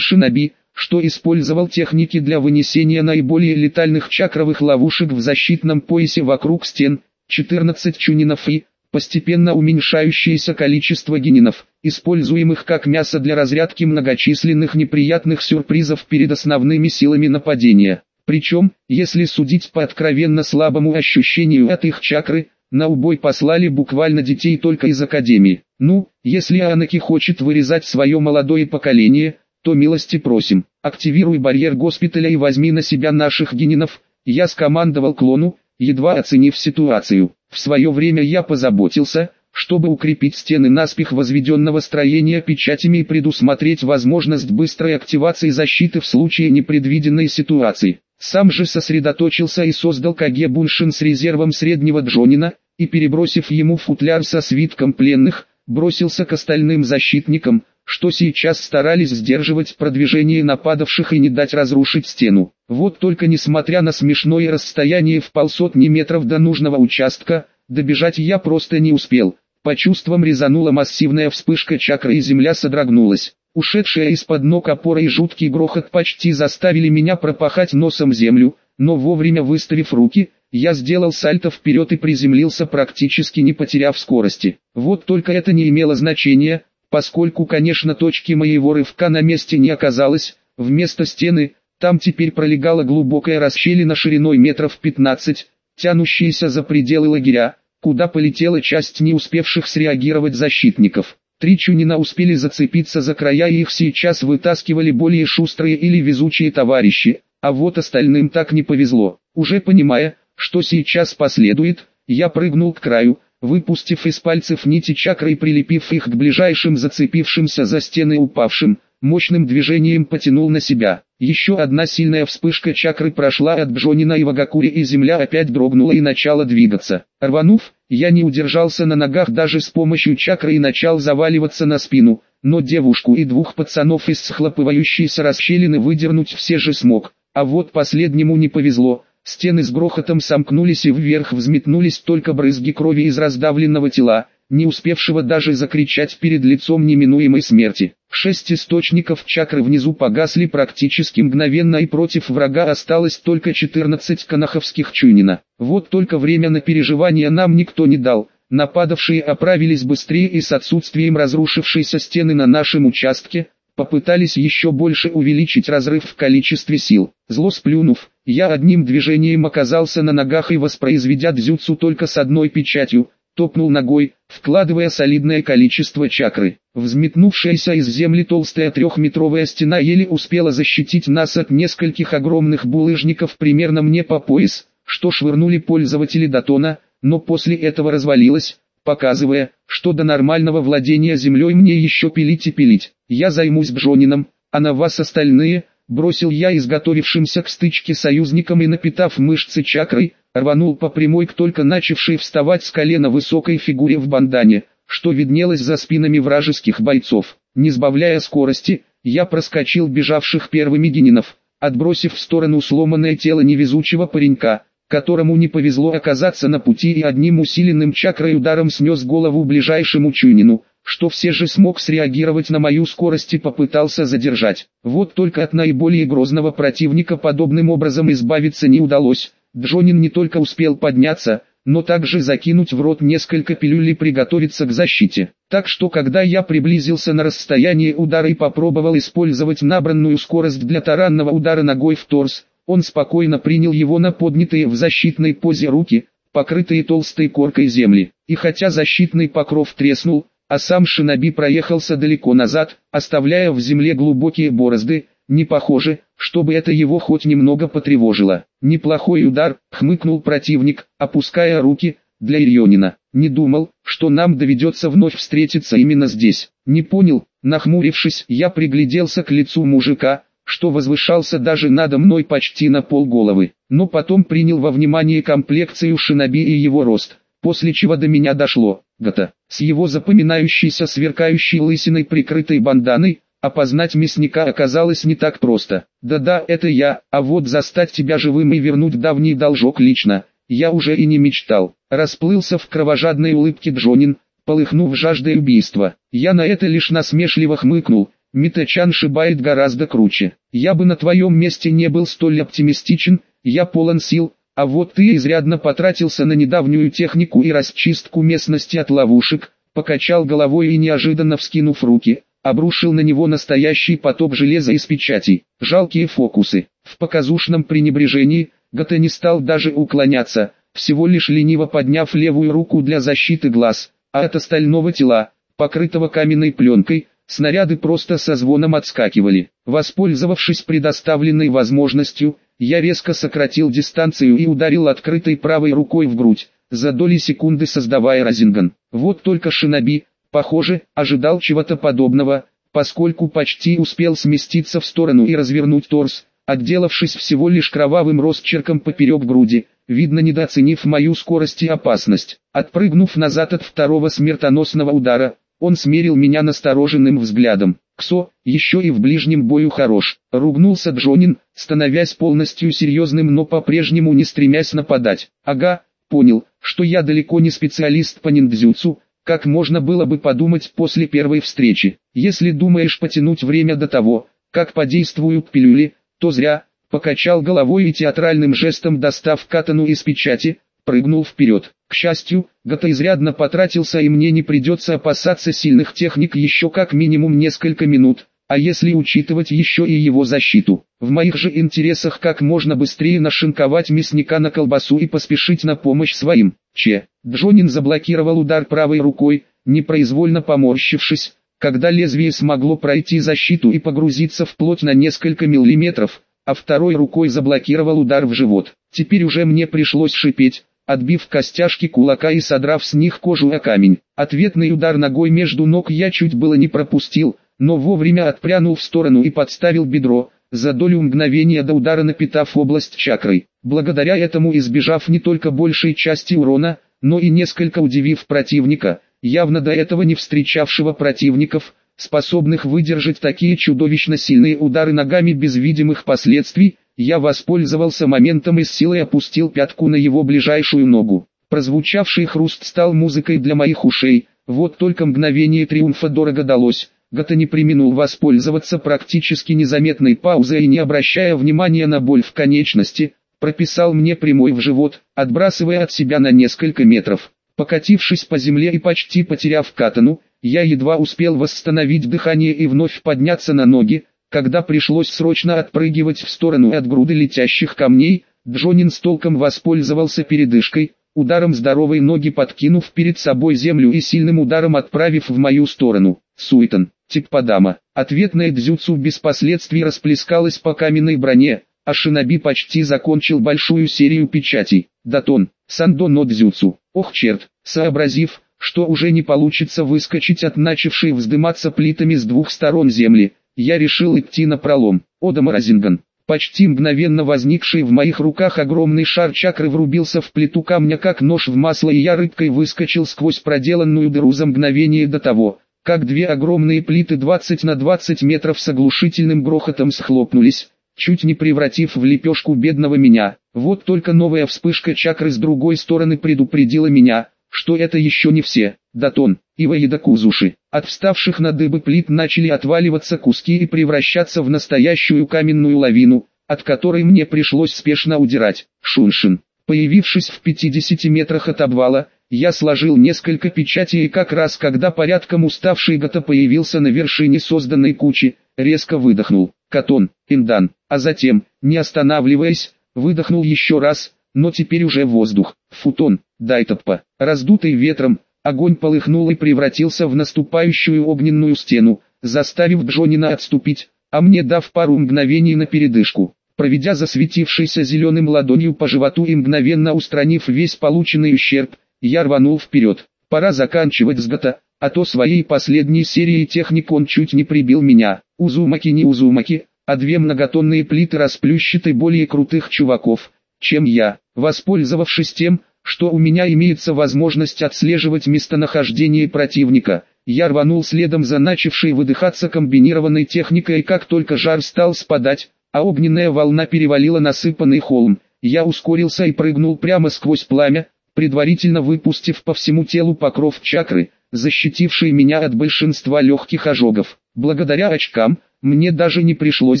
шиноби, что использовал техники для вынесения наиболее летальных чакровых ловушек в защитном поясе вокруг стен, 14 чунинов и, постепенно уменьшающееся количество генинов, используемых как мясо для разрядки многочисленных неприятных сюрпризов перед основными силами нападения. Причем, если судить по откровенно слабому ощущению от их чакры, на убой послали буквально детей только из Академии. Ну, если Анаки хочет вырезать свое молодое поколение, то милости просим. Активируй барьер госпиталя и возьми на себя наших генинов. Я скомандовал клону, едва оценив ситуацию. В свое время я позаботился, чтобы укрепить стены наспех возведенного строения печатями и предусмотреть возможность быстрой активации защиты в случае непредвиденной ситуации. Сам же сосредоточился и создал Каге Буншин с резервом среднего Джонина, и перебросив ему футляр со свитком пленных, бросился к остальным защитникам, что сейчас старались сдерживать продвижение нападавших и не дать разрушить стену. Вот только несмотря на смешное расстояние в полсотни метров до нужного участка, добежать я просто не успел. По чувствам резанула массивная вспышка чакры и земля содрогнулась. Ушедшая из-под ног опора и жуткий грохот почти заставили меня пропахать носом землю, но вовремя выставив руки, я сделал сальто вперед и приземлился практически не потеряв скорости. Вот только это не имело значения, поскольку конечно точки моего рывка на месте не оказалось, вместо стены, там теперь пролегала глубокая расщелина шириной метров 15, тянущаяся за пределы лагеря, куда полетела часть не успевших среагировать защитников. Три чунина успели зацепиться за края и их сейчас вытаскивали более шустрые или везучие товарищи, а вот остальным так не повезло. Уже понимая, что сейчас последует, я прыгнул к краю, выпустив из пальцев нити чакры и прилепив их к ближайшим зацепившимся за стены упавшим, мощным движением потянул на себя. Еще одна сильная вспышка чакры прошла от Бжонина и Вагакури и земля опять дрогнула и начала двигаться. Рванув, я не удержался на ногах даже с помощью чакры и начал заваливаться на спину, но девушку и двух пацанов из схлопывающейся расщелины выдернуть все же смог. А вот последнему не повезло, стены с грохотом сомкнулись и вверх взметнулись только брызги крови из раздавленного тела, не успевшего даже закричать перед лицом неминуемой смерти. Шесть источников чакры внизу погасли практически мгновенно и против врага осталось только 14 канаховских чунина. Вот только время на переживание нам никто не дал. Нападавшие оправились быстрее и с отсутствием разрушившейся стены на нашем участке, попытались еще больше увеличить разрыв в количестве сил. Зло сплюнув, я одним движением оказался на ногах и воспроизведя дзюцу только с одной печатью, топнул ногой, вкладывая солидное количество чакры. Взметнувшаяся из земли толстая трехметровая стена еле успела защитить нас от нескольких огромных булыжников примерно мне по пояс, что швырнули пользователи Датона, но после этого развалилась, показывая, что до нормального владения землей мне еще пилить и пилить. Я займусь Бжонином, а на вас остальные, бросил я изготовившимся к стычке союзникам и напитав мышцы чакрой, рванул по прямой к только начавшей вставать с колена высокой фигуре в бандане, что виднелось за спинами вражеских бойцов. Не сбавляя скорости, я проскочил бежавших первыми генинов, отбросив в сторону сломанное тело невезучего паренька, которому не повезло оказаться на пути и одним усиленным чакрой ударом снес голову ближайшему чунину, что все же смог среагировать на мою скорость и попытался задержать. Вот только от наиболее грозного противника подобным образом избавиться не удалось. Джонин не только успел подняться, но также закинуть в рот несколько пилюль и приготовиться к защите. Так что когда я приблизился на расстояние удара и попробовал использовать набранную скорость для таранного удара ногой в торс, он спокойно принял его на поднятые в защитной позе руки, покрытые толстой коркой земли. И хотя защитный покров треснул, а сам шиноби проехался далеко назад, оставляя в земле глубокие борозды, не похоже, чтобы это его хоть немного потревожило. Неплохой удар, хмыкнул противник, опуская руки, для Ирионина. Не думал, что нам доведется вновь встретиться именно здесь. Не понял, нахмурившись, я пригляделся к лицу мужика, что возвышался даже надо мной почти на полголовы. Но потом принял во внимание комплекцию шиноби и его рост, после чего до меня дошло. Гата, с его запоминающейся сверкающей лысиной прикрытой банданой, Опознать мясника оказалось не так просто. Да-да, это я, а вот застать тебя живым и вернуть давний должок лично, я уже и не мечтал. Расплылся в кровожадной улыбке Джонин, полыхнув жаждой убийства. Я на это лишь насмешливо хмыкнул, Митачан шибает гораздо круче. Я бы на твоем месте не был столь оптимистичен, я полон сил, а вот ты изрядно потратился на недавнюю технику и расчистку местности от ловушек, покачал головой и неожиданно вскинув руки, обрушил на него настоящий потоп железа из печатей. Жалкие фокусы. В показушном пренебрежении, Гата не стал даже уклоняться, всего лишь лениво подняв левую руку для защиты глаз, а от остального тела, покрытого каменной пленкой, снаряды просто со звоном отскакивали. Воспользовавшись предоставленной возможностью, я резко сократил дистанцию и ударил открытой правой рукой в грудь, за доли секунды создавая Розинган. Вот только Шиноби, похоже, ожидал чего-то подобного, поскольку почти успел сместиться в сторону и развернуть торс, отделавшись всего лишь кровавым росчерком поперек груди, видно недооценив мою скорость и опасность. Отпрыгнув назад от второго смертоносного удара, он смерил меня настороженным взглядом. «Ксо, еще и в ближнем бою хорош», — ругнулся Джонин, становясь полностью серьезным, но по-прежнему не стремясь нападать. «Ага, понял, что я далеко не специалист по ниндзюцу, как можно было бы подумать после первой встречи. Если думаешь потянуть время до того, как подействуют пилюли, то зря, покачал головой и театральным жестом достав катану из печати, прыгнул вперед. К счастью, Гата изрядно потратился и мне не придется опасаться сильных техник еще как минимум несколько минут, а если учитывать еще и его защиту. В моих же интересах как можно быстрее нашинковать мясника на колбасу и поспешить на помощь своим. Че, Джонин заблокировал удар правой рукой, непроизвольно поморщившись, когда лезвие смогло пройти защиту и погрузиться в плоть на несколько миллиметров, а второй рукой заблокировал удар в живот. Теперь уже мне пришлось шипеть, отбив костяшки кулака и содрав с них кожу о камень. Ответный удар ногой между ног я чуть было не пропустил, но вовремя отпрянул в сторону и подставил бедро, за долю мгновения до удара напитав область чакрой. Благодаря этому избежав не только большей части урона, но и несколько удивив противника, явно до этого не встречавшего противников, способных выдержать такие чудовищно сильные удары ногами без видимых последствий, я воспользовался моментом и с силой опустил пятку на его ближайшую ногу. Прозвучавший хруст стал музыкой для моих ушей, вот только мгновение триумфа дорого далось. Гата не применул воспользоваться практически незаметной паузой и не обращая внимания на боль в конечности, прописал мне прямой в живот, отбрасывая от себя на несколько метров. Покатившись по земле и почти потеряв катану, я едва успел восстановить дыхание и вновь подняться на ноги, когда пришлось срочно отпрыгивать в сторону от груды летящих камней, Джонин с толком воспользовался передышкой, ударом здоровой ноги подкинув перед собой землю и сильным ударом отправив в мою сторону. Суетон, Тикпадама. Ответная дзюцу без последствий расплескалась по каменной броне, а Шиноби почти закончил большую серию печатей. Датон, Сандо но дзюцу. Ох черт, сообразив, что уже не получится выскочить от начавшей вздыматься плитами с двух сторон земли, я решил идти на пролом. Ода Морозинган. Почти мгновенно возникший в моих руках огромный шар чакры врубился в плиту камня как нож в масло и я рыбкой выскочил сквозь проделанную дыру за мгновение до того, как две огромные плиты 20 на 20 метров с оглушительным грохотом схлопнулись, чуть не превратив в лепешку бедного меня. Вот только новая вспышка чакры с другой стороны предупредила меня, что это еще не все. Датон, Ива и Дакузуши. От вставших на дыбы плит начали отваливаться куски и превращаться в настоящую каменную лавину, от которой мне пришлось спешно удирать. Шуншин. Появившись в 50 метрах от обвала, я сложил несколько печатей и как раз когда порядком уставший Гата появился на вершине созданной кучи, резко выдохнул. Катон, Индан, а затем, не останавливаясь, выдохнул еще раз, но теперь уже воздух. Футон, Дайтоппа, раздутый ветром, огонь полыхнул и превратился в наступающую огненную стену, заставив Джонина отступить, а мне дав пару мгновений на передышку. Проведя засветившейся зеленым ладонью по животу и мгновенно устранив весь полученный ущерб, я рванул вперед. Пора заканчивать с Гата, а то своей последней серией техник он чуть не прибил меня. Узумаки не Узумаки, а две многотонные плиты расплющиты более крутых чуваков, чем я. Воспользовавшись тем, что у меня имеется возможность отслеживать местонахождение противника, Я рванул следом за начавшей выдыхаться комбинированной техникой и как только жар стал спадать, а огненная волна перевалила насыпанный холм, я ускорился и прыгнул прямо сквозь пламя, предварительно выпустив по всему телу покров чакры, защитивший меня от большинства легких ожогов. Благодаря очкам, мне даже не пришлось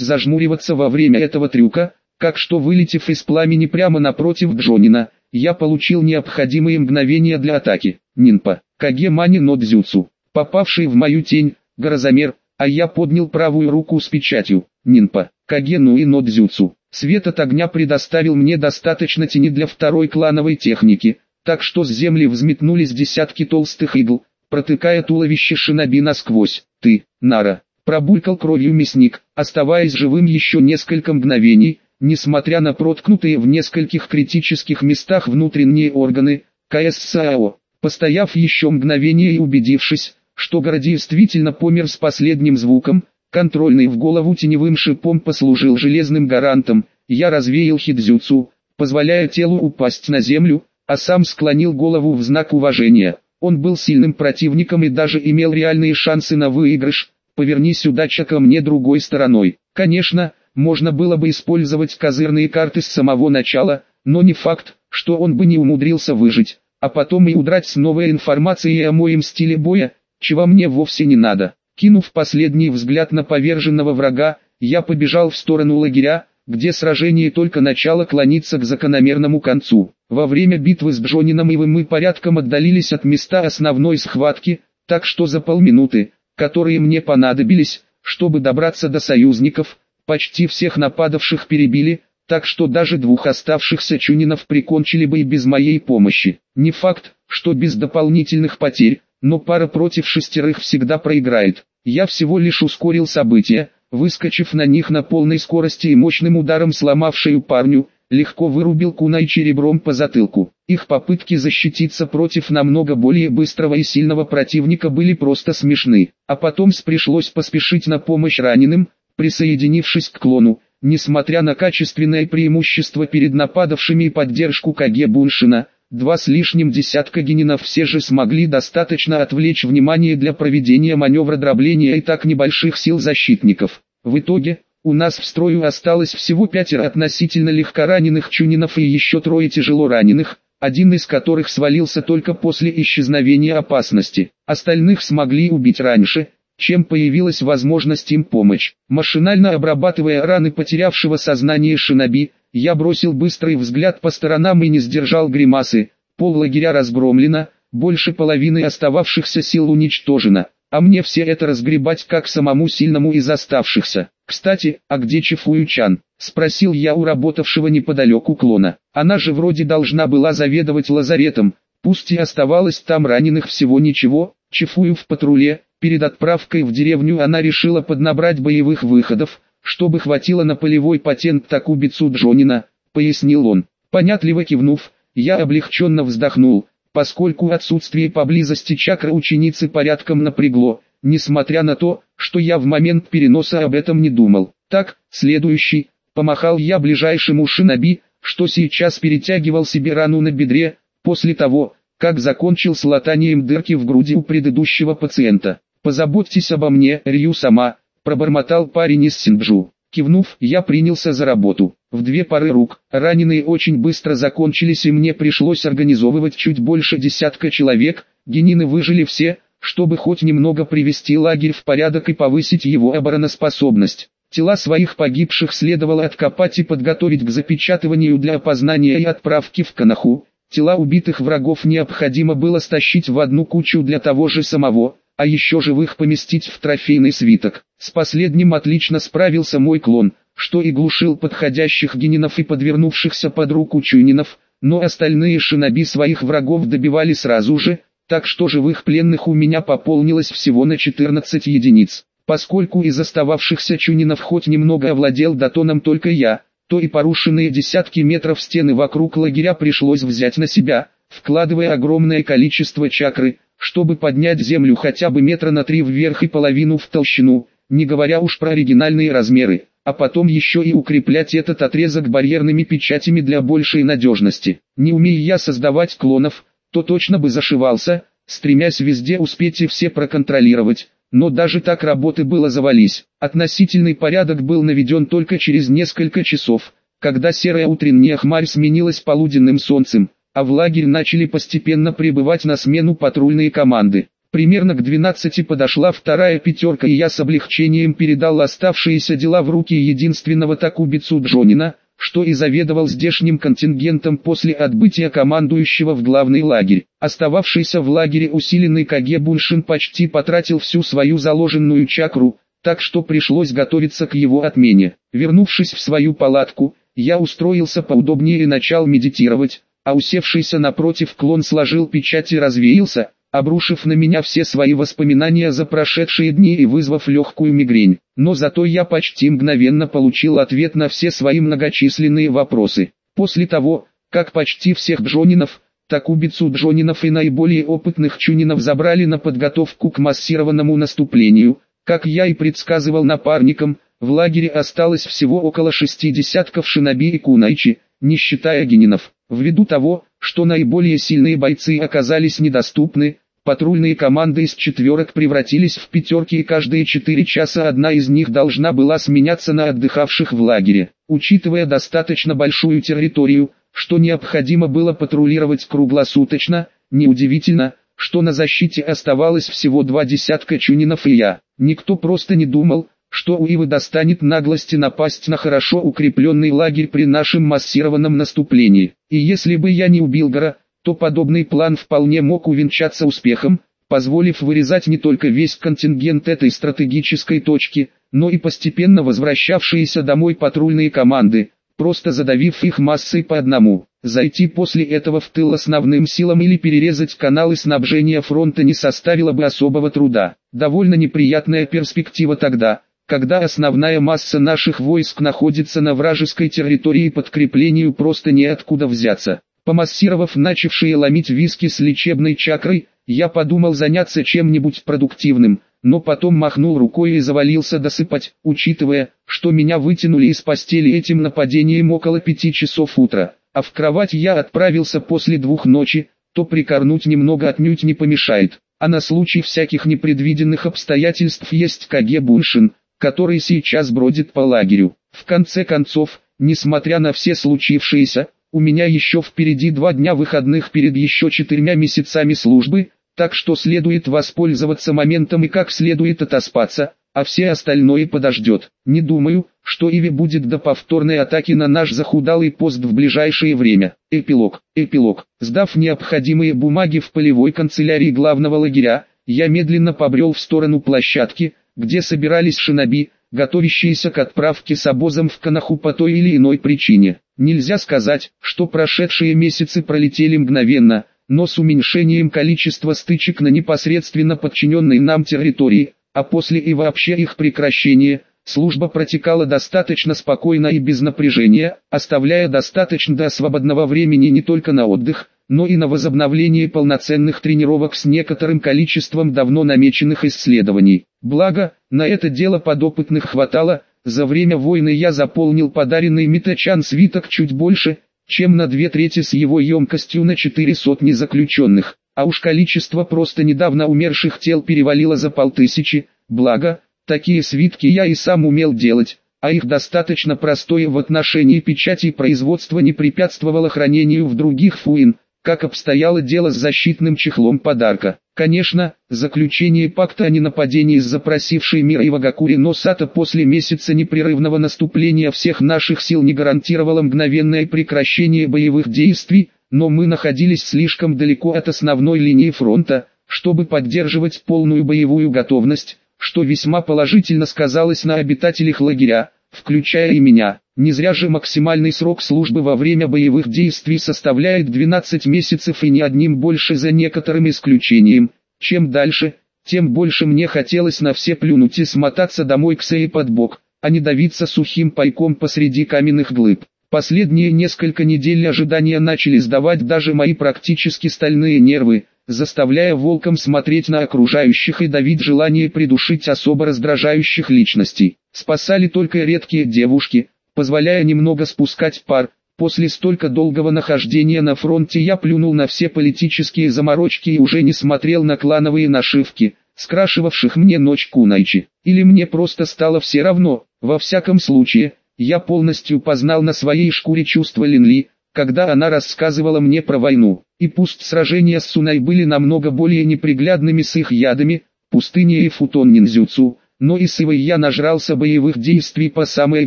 зажмуриваться во время этого трюка, как что вылетев из пламени прямо напротив Джонина, я получил необходимые мгновения для атаки. Нинпа, Кагемани но Дзюцу, попавший в мою тень, грозомер, а я поднял правую руку с печатью. Нинпа, Кагену и Нодзюцу. Свет от огня предоставил мне достаточно тени для второй клановой техники, так что с земли взметнулись десятки толстых игл, протыкая туловище шиноби насквозь. «Ты, Нара!» Пробулькал кровью мясник, оставаясь живым еще несколько мгновений, несмотря на проткнутые в нескольких критических местах внутренние органы, КССАО. Постояв еще мгновение и убедившись, что Гора действительно помер с последним звуком, контрольный в голову теневым шипом послужил железным гарантом, я развеял хидзюцу, позволяя телу упасть на землю, а сам склонил голову в знак уважения. Он был сильным противником и даже имел реальные шансы на выигрыш, повернись удача ко мне другой стороной. Конечно, можно было бы использовать козырные карты с самого начала, но не факт, что он бы не умудрился выжить, а потом и удрать с новой информацией о моем стиле боя, чего мне вовсе не надо. Кинув последний взгляд на поверженного врага, я побежал в сторону лагеря, где сражение только начало клониться к закономерному концу. Во время битвы с Джонином и мы порядком отдалились от места основной схватки, так что за полминуты, которые мне понадобились, чтобы добраться до союзников, почти всех нападавших перебили, так что даже двух оставшихся чунинов прикончили бы и без моей помощи. Не факт, что без дополнительных потерь, но пара против шестерых всегда проиграет. Я всего лишь ускорил события, выскочив на них на полной скорости и мощным ударом сломав шею парню, легко вырубил кунай черебром по затылку. Их попытки защититься против намного более быстрого и сильного противника были просто смешны. А потом пришлось поспешить на помощь раненым, присоединившись к клону, несмотря на качественное преимущество перед нападавшими и поддержку Каге Буншина, Два с лишним десятка генинов все же смогли достаточно отвлечь внимание для проведения маневра дробления и так небольших сил защитников. В итоге, у нас в строю осталось всего пятеро относительно легкораненых чунинов и еще трое тяжело раненых, один из которых свалился только после исчезновения опасности. Остальных смогли убить раньше, чем появилась возможность им помочь. Машинально обрабатывая раны потерявшего сознание шиноби, я бросил быстрый взгляд по сторонам и не сдержал гримасы. Пол лагеря разгромлено, больше половины остававшихся сил уничтожено. А мне все это разгребать как самому сильному из оставшихся. «Кстати, а где Чифую-чан?» – спросил я у работавшего неподалеку клона. Она же вроде должна была заведовать лазаретом, пусть и оставалось там раненых всего ничего, Чифую в патруле. Перед отправкой в деревню она решила поднабрать боевых выходов, чтобы хватило на полевой патент Такубицу Джонина, пояснил он. Понятливо кивнув, я облегченно вздохнул, поскольку отсутствие поблизости чакры ученицы порядком напрягло, несмотря на то, что я в момент переноса об этом не думал. Так, следующий, помахал я ближайшему шиноби, что сейчас перетягивал себе рану на бедре, после того, как закончил с латанием дырки в груди у предыдущего пациента. «Позаботьтесь обо мне, Рью сама», пробормотал парень из Синджу. Кивнув, я принялся за работу. В две пары рук, раненые очень быстро закончились и мне пришлось организовывать чуть больше десятка человек, генины выжили все, чтобы хоть немного привести лагерь в порядок и повысить его обороноспособность. Тела своих погибших следовало откопать и подготовить к запечатыванию для опознания и отправки в Канаху. Тела убитых врагов необходимо было стащить в одну кучу для того же самого, а еще живых поместить в трофейный свиток. С последним отлично справился мой клон, что и глушил подходящих генинов и подвернувшихся под руку чунинов, но остальные шиноби своих врагов добивали сразу же, так что живых пленных у меня пополнилось всего на 14 единиц. Поскольку из остававшихся чунинов хоть немного овладел датоном только я, то и порушенные десятки метров стены вокруг лагеря пришлось взять на себя, вкладывая огромное количество чакры, чтобы поднять землю хотя бы метра на три вверх и половину в толщину, не говоря уж про оригинальные размеры, а потом еще и укреплять этот отрезок барьерными печатями для большей надежности. Не умея я создавать клонов, то точно бы зашивался, стремясь везде успеть и все проконтролировать. Но даже так работы было завались. Относительный порядок был наведен только через несколько часов, когда серая утренняя хмарь сменилась полуденным солнцем, а в лагерь начали постепенно прибывать на смену патрульные команды. Примерно к 12 подошла вторая пятерка и я с облегчением передал оставшиеся дела в руки единственного такубицу Джонина, что и заведовал здешним контингентом после отбытия командующего в главный лагерь. Остававшийся в лагере усиленный Каге Буншин почти потратил всю свою заложенную чакру, так что пришлось готовиться к его отмене. Вернувшись в свою палатку, я устроился поудобнее и начал медитировать, а усевшийся напротив клон сложил печать и развеялся, обрушив на меня все свои воспоминания за прошедшие дни и вызвав легкую мигрень. Но зато я почти мгновенно получил ответ на все свои многочисленные вопросы. После того, как почти всех Джонинов, так убийцу Джонинов и наиболее опытных Чунинов забрали на подготовку к массированному наступлению, как я и предсказывал напарникам, в лагере осталось всего около шести десятков шиноби и кунайчи, не считая генинов. Ввиду того, что наиболее сильные бойцы оказались недоступны, патрульные команды из четверок превратились в пятерки и каждые четыре часа одна из них должна была сменяться на отдыхавших в лагере. Учитывая достаточно большую территорию, что необходимо было патрулировать круглосуточно, неудивительно, что на защите оставалось всего два десятка чунинов и я. Никто просто не думал, что у Ивы достанет наглости напасть на хорошо укрепленный лагерь при нашем массированном наступлении. И если бы я не убил Гора, то подобный план вполне мог увенчаться успехом, позволив вырезать не только весь контингент этой стратегической точки, но и постепенно возвращавшиеся домой патрульные команды, просто задавив их массой по одному. Зайти после этого в тыл основным силам или перерезать каналы снабжения фронта не составило бы особого труда. Довольно неприятная перспектива тогда, когда основная масса наших войск находится на вражеской территории подкреплению просто неоткуда взяться. Помассировав начавшие ломить виски с лечебной чакрой, я подумал заняться чем-нибудь продуктивным, но потом махнул рукой и завалился досыпать, учитывая, что меня вытянули из постели этим нападением около пяти часов утра, а в кровать я отправился после двух ночи, то прикорнуть немного отнюдь не помешает. А на случай всяких непредвиденных обстоятельств есть Каге Буншин, который сейчас бродит по лагерю. В конце концов, несмотря на все случившееся, у меня еще впереди два дня выходных перед еще четырьмя месяцами службы, так что следует воспользоваться моментом и как следует отоспаться, а все остальное подождет. Не думаю, что Иви будет до повторной атаки на наш захудалый пост в ближайшее время. Эпилог. Эпилог. Сдав необходимые бумаги в полевой канцелярии главного лагеря, я медленно побрел в сторону площадки, где собирались шиноби, готовящиеся к отправке с обозом в Канаху по той или иной причине. Нельзя сказать, что прошедшие месяцы пролетели мгновенно, но с уменьшением количества стычек на непосредственно подчиненной нам территории, а после и вообще их прекращения, служба протекала достаточно спокойно и без напряжения, оставляя достаточно до свободного времени не только на отдых, но и на возобновление полноценных тренировок с некоторым количеством давно намеченных исследований. Благо, на это дело подопытных хватало, за время войны я заполнил подаренный Митачан свиток чуть больше, чем на две трети с его емкостью на четыре сотни заключенных, а уж количество просто недавно умерших тел перевалило за полтысячи, благо, такие свитки я и сам умел делать, а их достаточно простое в отношении печати производства не препятствовало хранению в других фуин, как обстояло дело с защитным чехлом подарка. Конечно, заключение пакта о ненападении запросившей мир Ивагакури Носата после месяца непрерывного наступления всех наших сил не гарантировало мгновенное прекращение боевых действий, но мы находились слишком далеко от основной линии фронта, чтобы поддерживать полную боевую готовность, что весьма положительно сказалось на обитателях лагеря, включая и меня. Не зря же максимальный срок службы во время боевых действий составляет 12 месяцев и не одним больше за некоторым исключением. Чем дальше, тем больше мне хотелось на все плюнуть и смотаться домой к Сее под бок, а не давиться сухим пайком посреди каменных глыб. Последние несколько недель ожидания начали сдавать даже мои практически стальные нервы, заставляя волком смотреть на окружающих и давить желание придушить особо раздражающих личностей. Спасали только редкие девушки, позволяя немного спускать пар, После столько долгого нахождения на фронте я плюнул на все политические заморочки и уже не смотрел на клановые нашивки, скрашивавших мне ночь Кунайчи. Или мне просто стало все равно, во всяком случае, я полностью познал на своей шкуре чувства Линли, когда она рассказывала мне про войну. И пусть сражения с Сунай были намного более неприглядными с их ядами, пустыне и футон ниндзюцу, но и с Ивой я нажрался боевых действий по самое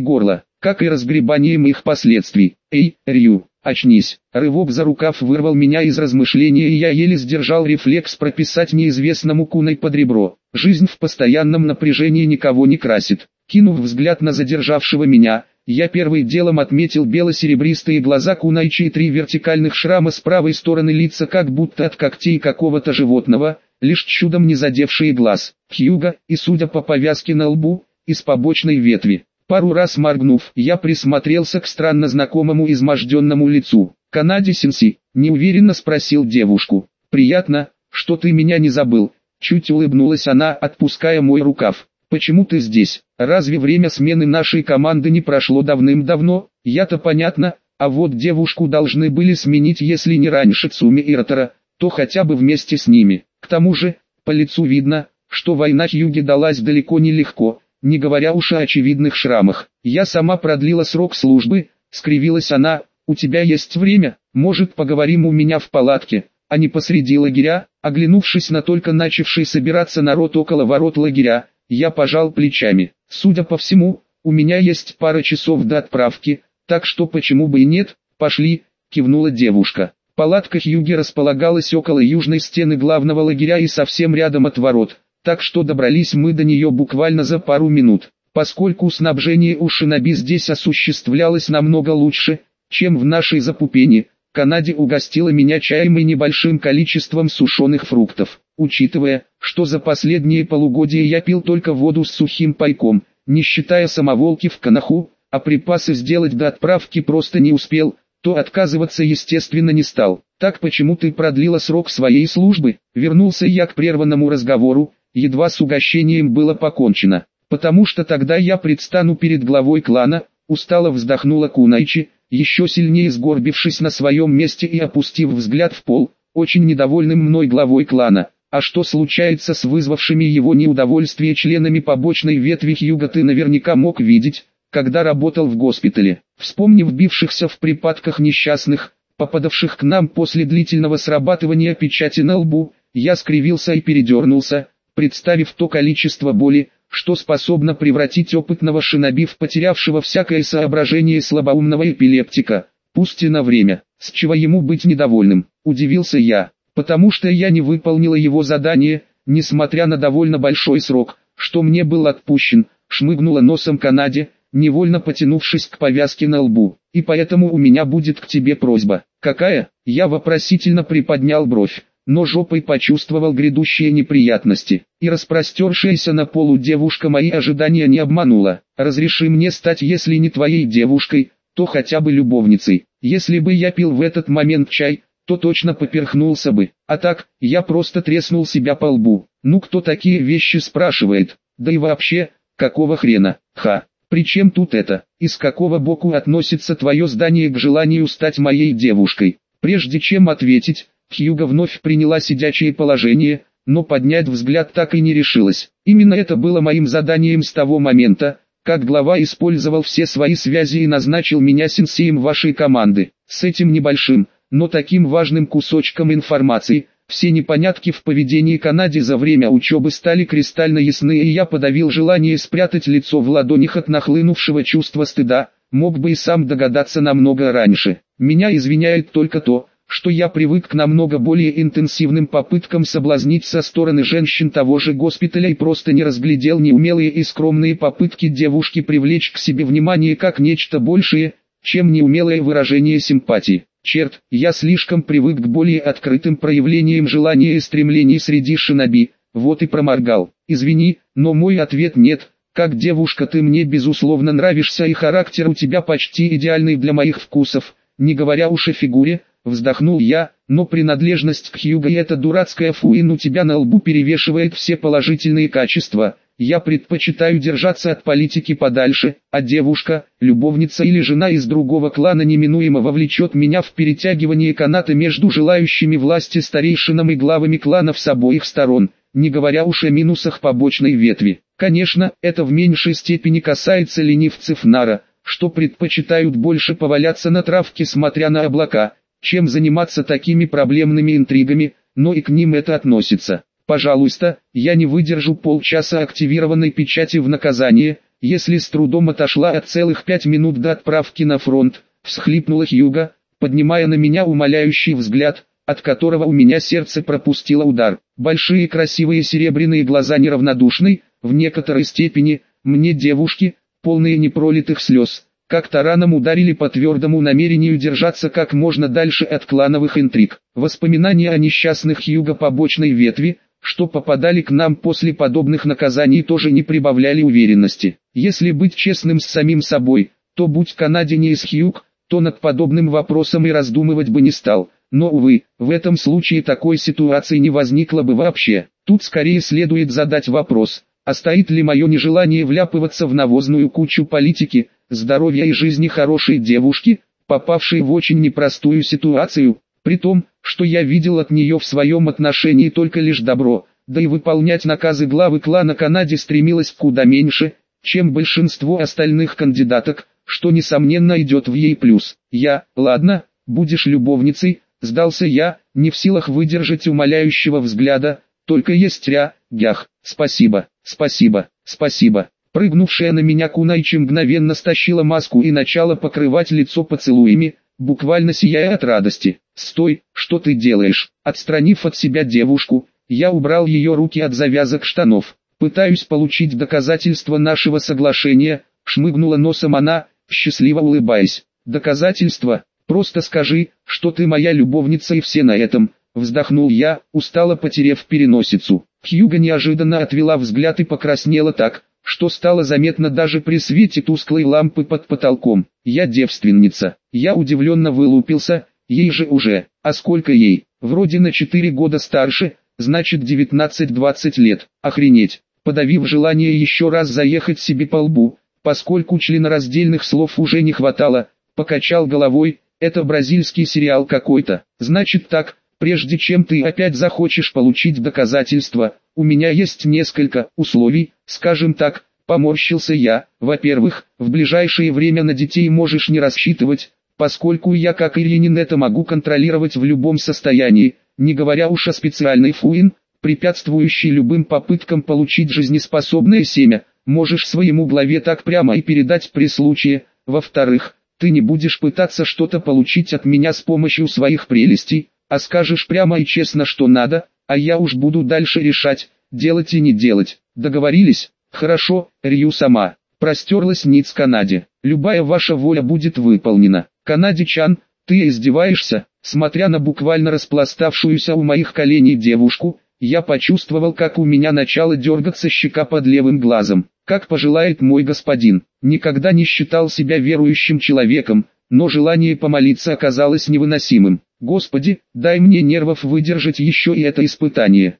горло, как и разгребанием их последствий. Эй, Рю, очнись. Рывок за рукав вырвал меня из размышления и я еле сдержал рефлекс прописать неизвестному куной под ребро. Жизнь в постоянном напряжении никого не красит. Кинув взгляд на задержавшего меня, я первым делом отметил бело-серебристые глаза Кунайчи и три вертикальных шрама с правой стороны лица как будто от когтей какого-то животного, лишь чудом не задевшие глаз. Хьюга, и судя по повязке на лбу, из побочной ветви. Пару раз моргнув, я присмотрелся к странно знакомому изможденному лицу. «Канаде Синси?» – неуверенно спросил девушку. «Приятно, что ты меня не забыл». Чуть улыбнулась она, отпуская мой рукав. Почему ты здесь? Разве время смены нашей команды не прошло давным-давно? Я-то понятно, а вот девушку должны были сменить если не раньше Цуми и Ротора, то хотя бы вместе с ними. К тому же, по лицу видно, что война Хьюги далась далеко не легко, не говоря уж о очевидных шрамах. Я сама продлила срок службы, скривилась она, у тебя есть время, может поговорим у меня в палатке, а не посреди лагеря, оглянувшись на только начавший собираться народ около ворот лагеря, я пожал плечами. Судя по всему, у меня есть пара часов до отправки, так что почему бы и нет, пошли, кивнула девушка. Палатка Хьюги располагалась около южной стены главного лагеря и совсем рядом от ворот, так что добрались мы до нее буквально за пару минут. Поскольку снабжение у шиноби здесь осуществлялось намного лучше, чем в нашей запупени, Канаде угостила меня чаем и небольшим количеством сушеных фруктов. Учитывая, что за последние полугодия я пил только воду с сухим пайком, не считая самоволки в канаху, а припасы сделать до отправки просто не успел, то отказываться естественно не стал. Так почему ты продлила срок своей службы? Вернулся я к прерванному разговору, едва с угощением было покончено. Потому что тогда я предстану перед главой клана, устало вздохнула Кунайчи, еще сильнее сгорбившись на своем месте и опустив взгляд в пол, очень недовольным мной главой клана. А что случается с вызвавшими его неудовольствие членами побочной ветви Хьюга ты наверняка мог видеть, когда работал в госпитале. Вспомнив бившихся в припадках несчастных, попадавших к нам после длительного срабатывания печати на лбу, я скривился и передернулся, представив то количество боли, что способно превратить опытного шиноби в потерявшего всякое соображение слабоумного эпилептика, пусть и на время, с чего ему быть недовольным, удивился я, потому что я не выполнила его задание, несмотря на довольно большой срок, что мне был отпущен, шмыгнула носом Канаде, невольно потянувшись к повязке на лбу, и поэтому у меня будет к тебе просьба. Какая? Я вопросительно приподнял бровь но жопой почувствовал грядущие неприятности, и распростершаяся на полу девушка мои ожидания не обманула. «Разреши мне стать если не твоей девушкой, то хотя бы любовницей. Если бы я пил в этот момент чай, то точно поперхнулся бы, а так, я просто треснул себя по лбу. Ну кто такие вещи спрашивает, да и вообще, какого хрена, ха, причем тут это, из какого боку относится твое здание к желанию стать моей девушкой? Прежде чем ответить, Хьюга вновь приняла сидячее положение, но поднять взгляд так и не решилась. Именно это было моим заданием с того момента, как глава использовал все свои связи и назначил меня сенсеем вашей команды. С этим небольшим, но таким важным кусочком информации, все непонятки в поведении Канаде за время учебы стали кристально ясны и я подавил желание спрятать лицо в ладонях от нахлынувшего чувства стыда, мог бы и сам догадаться намного раньше. Меня извиняет только то, что я привык к намного более интенсивным попыткам соблазнить со стороны женщин того же госпиталя и просто не разглядел неумелые и скромные попытки девушки привлечь к себе внимание как нечто большее, чем неумелое выражение симпатии. Черт, я слишком привык к более открытым проявлениям желания и стремлений среди шиноби, вот и проморгал. Извини, но мой ответ нет. Как девушка ты мне безусловно нравишься и характер у тебя почти идеальный для моих вкусов, не говоря уж о фигуре, Вздохнул я, но принадлежность к Хьюго и эта дурацкая фуин у тебя на лбу перевешивает все положительные качества. Я предпочитаю держаться от политики подальше, а девушка, любовница или жена из другого клана неминуемо вовлечет меня в перетягивание каната между желающими власти старейшинам и главами кланов с обоих сторон, не говоря уж о минусах побочной ветви. Конечно, это в меньшей степени касается ленивцев Нара, что предпочитают больше поваляться на травке смотря на облака, чем заниматься такими проблемными интригами, но и к ним это относится. Пожалуйста, я не выдержу полчаса активированной печати в наказание, если с трудом отошла от целых пять минут до отправки на фронт, всхлипнула Хьюга, поднимая на меня умоляющий взгляд, от которого у меня сердце пропустило удар. Большие красивые серебряные глаза неравнодушны, в некоторой степени, мне девушки, полные непролитых слез, как тараном ударили по твердому намерению держаться как можно дальше от клановых интриг. Воспоминания о несчастных Хьюга побочной ветви, что попадали к нам после подобных наказаний тоже не прибавляли уверенности. Если быть честным с самим собой, то будь Канаде не из Хьюг, то над подобным вопросом и раздумывать бы не стал. Но увы, в этом случае такой ситуации не возникло бы вообще. Тут скорее следует задать вопрос, а стоит ли мое нежелание вляпываться в навозную кучу политики, здоровья и жизни хорошей девушки, попавшей в очень непростую ситуацию, при том, что я видел от нее в своем отношении только лишь добро, да и выполнять наказы главы клана Канаде стремилась куда меньше, чем большинство остальных кандидаток, что несомненно идет в ей плюс. Я, ладно, будешь любовницей, сдался я, не в силах выдержать умоляющего взгляда, только есть ря, гях, спасибо, спасибо, спасибо. Прыгнувшая на меня Кунайчи мгновенно стащила маску и начала покрывать лицо поцелуями, буквально сияя от радости. «Стой, что ты делаешь?» Отстранив от себя девушку, я убрал ее руки от завязок штанов. «Пытаюсь получить доказательства нашего соглашения», шмыгнула носом она, счастливо улыбаясь. «Доказательства? Просто скажи, что ты моя любовница и все на этом», вздохнул я, устало потерев переносицу. Хьюга неожиданно отвела взгляд и покраснела так, что стало заметно даже при свете тусклой лампы под потолком. Я девственница. Я удивленно вылупился, ей же уже, а сколько ей? Вроде на 4 года старше, значит 19-20 лет. Охренеть. Подавив желание еще раз заехать себе по лбу, поскольку членораздельных слов уже не хватало, покачал головой, это бразильский сериал какой-то. Значит так, прежде чем ты опять захочешь получить доказательства, у меня есть несколько условий, скажем так, поморщился я. Во-первых, в ближайшее время на детей можешь не рассчитывать, поскольку я как Ильинин это могу контролировать в любом состоянии, не говоря уж о специальной фуин, препятствующей любым попыткам получить жизнеспособное семя, можешь своему главе так прямо и передать при случае. Во-вторых, ты не будешь пытаться что-то получить от меня с помощью своих прелестей, а скажешь прямо и честно, что надо, а я уж буду дальше решать, делать и не делать. Договорились? Хорошо, Рью сама. Простерлась ниц Канаде. Любая ваша воля будет выполнена. Канаде-чан, ты издеваешься? Смотря на буквально распластавшуюся у моих коленей девушку, я почувствовал, как у меня начало дергаться щека под левым глазом. Как пожелает мой господин. Никогда не считал себя верующим человеком, но желание помолиться оказалось невыносимым. Господи, дай мне нервов выдержать еще и это испытание.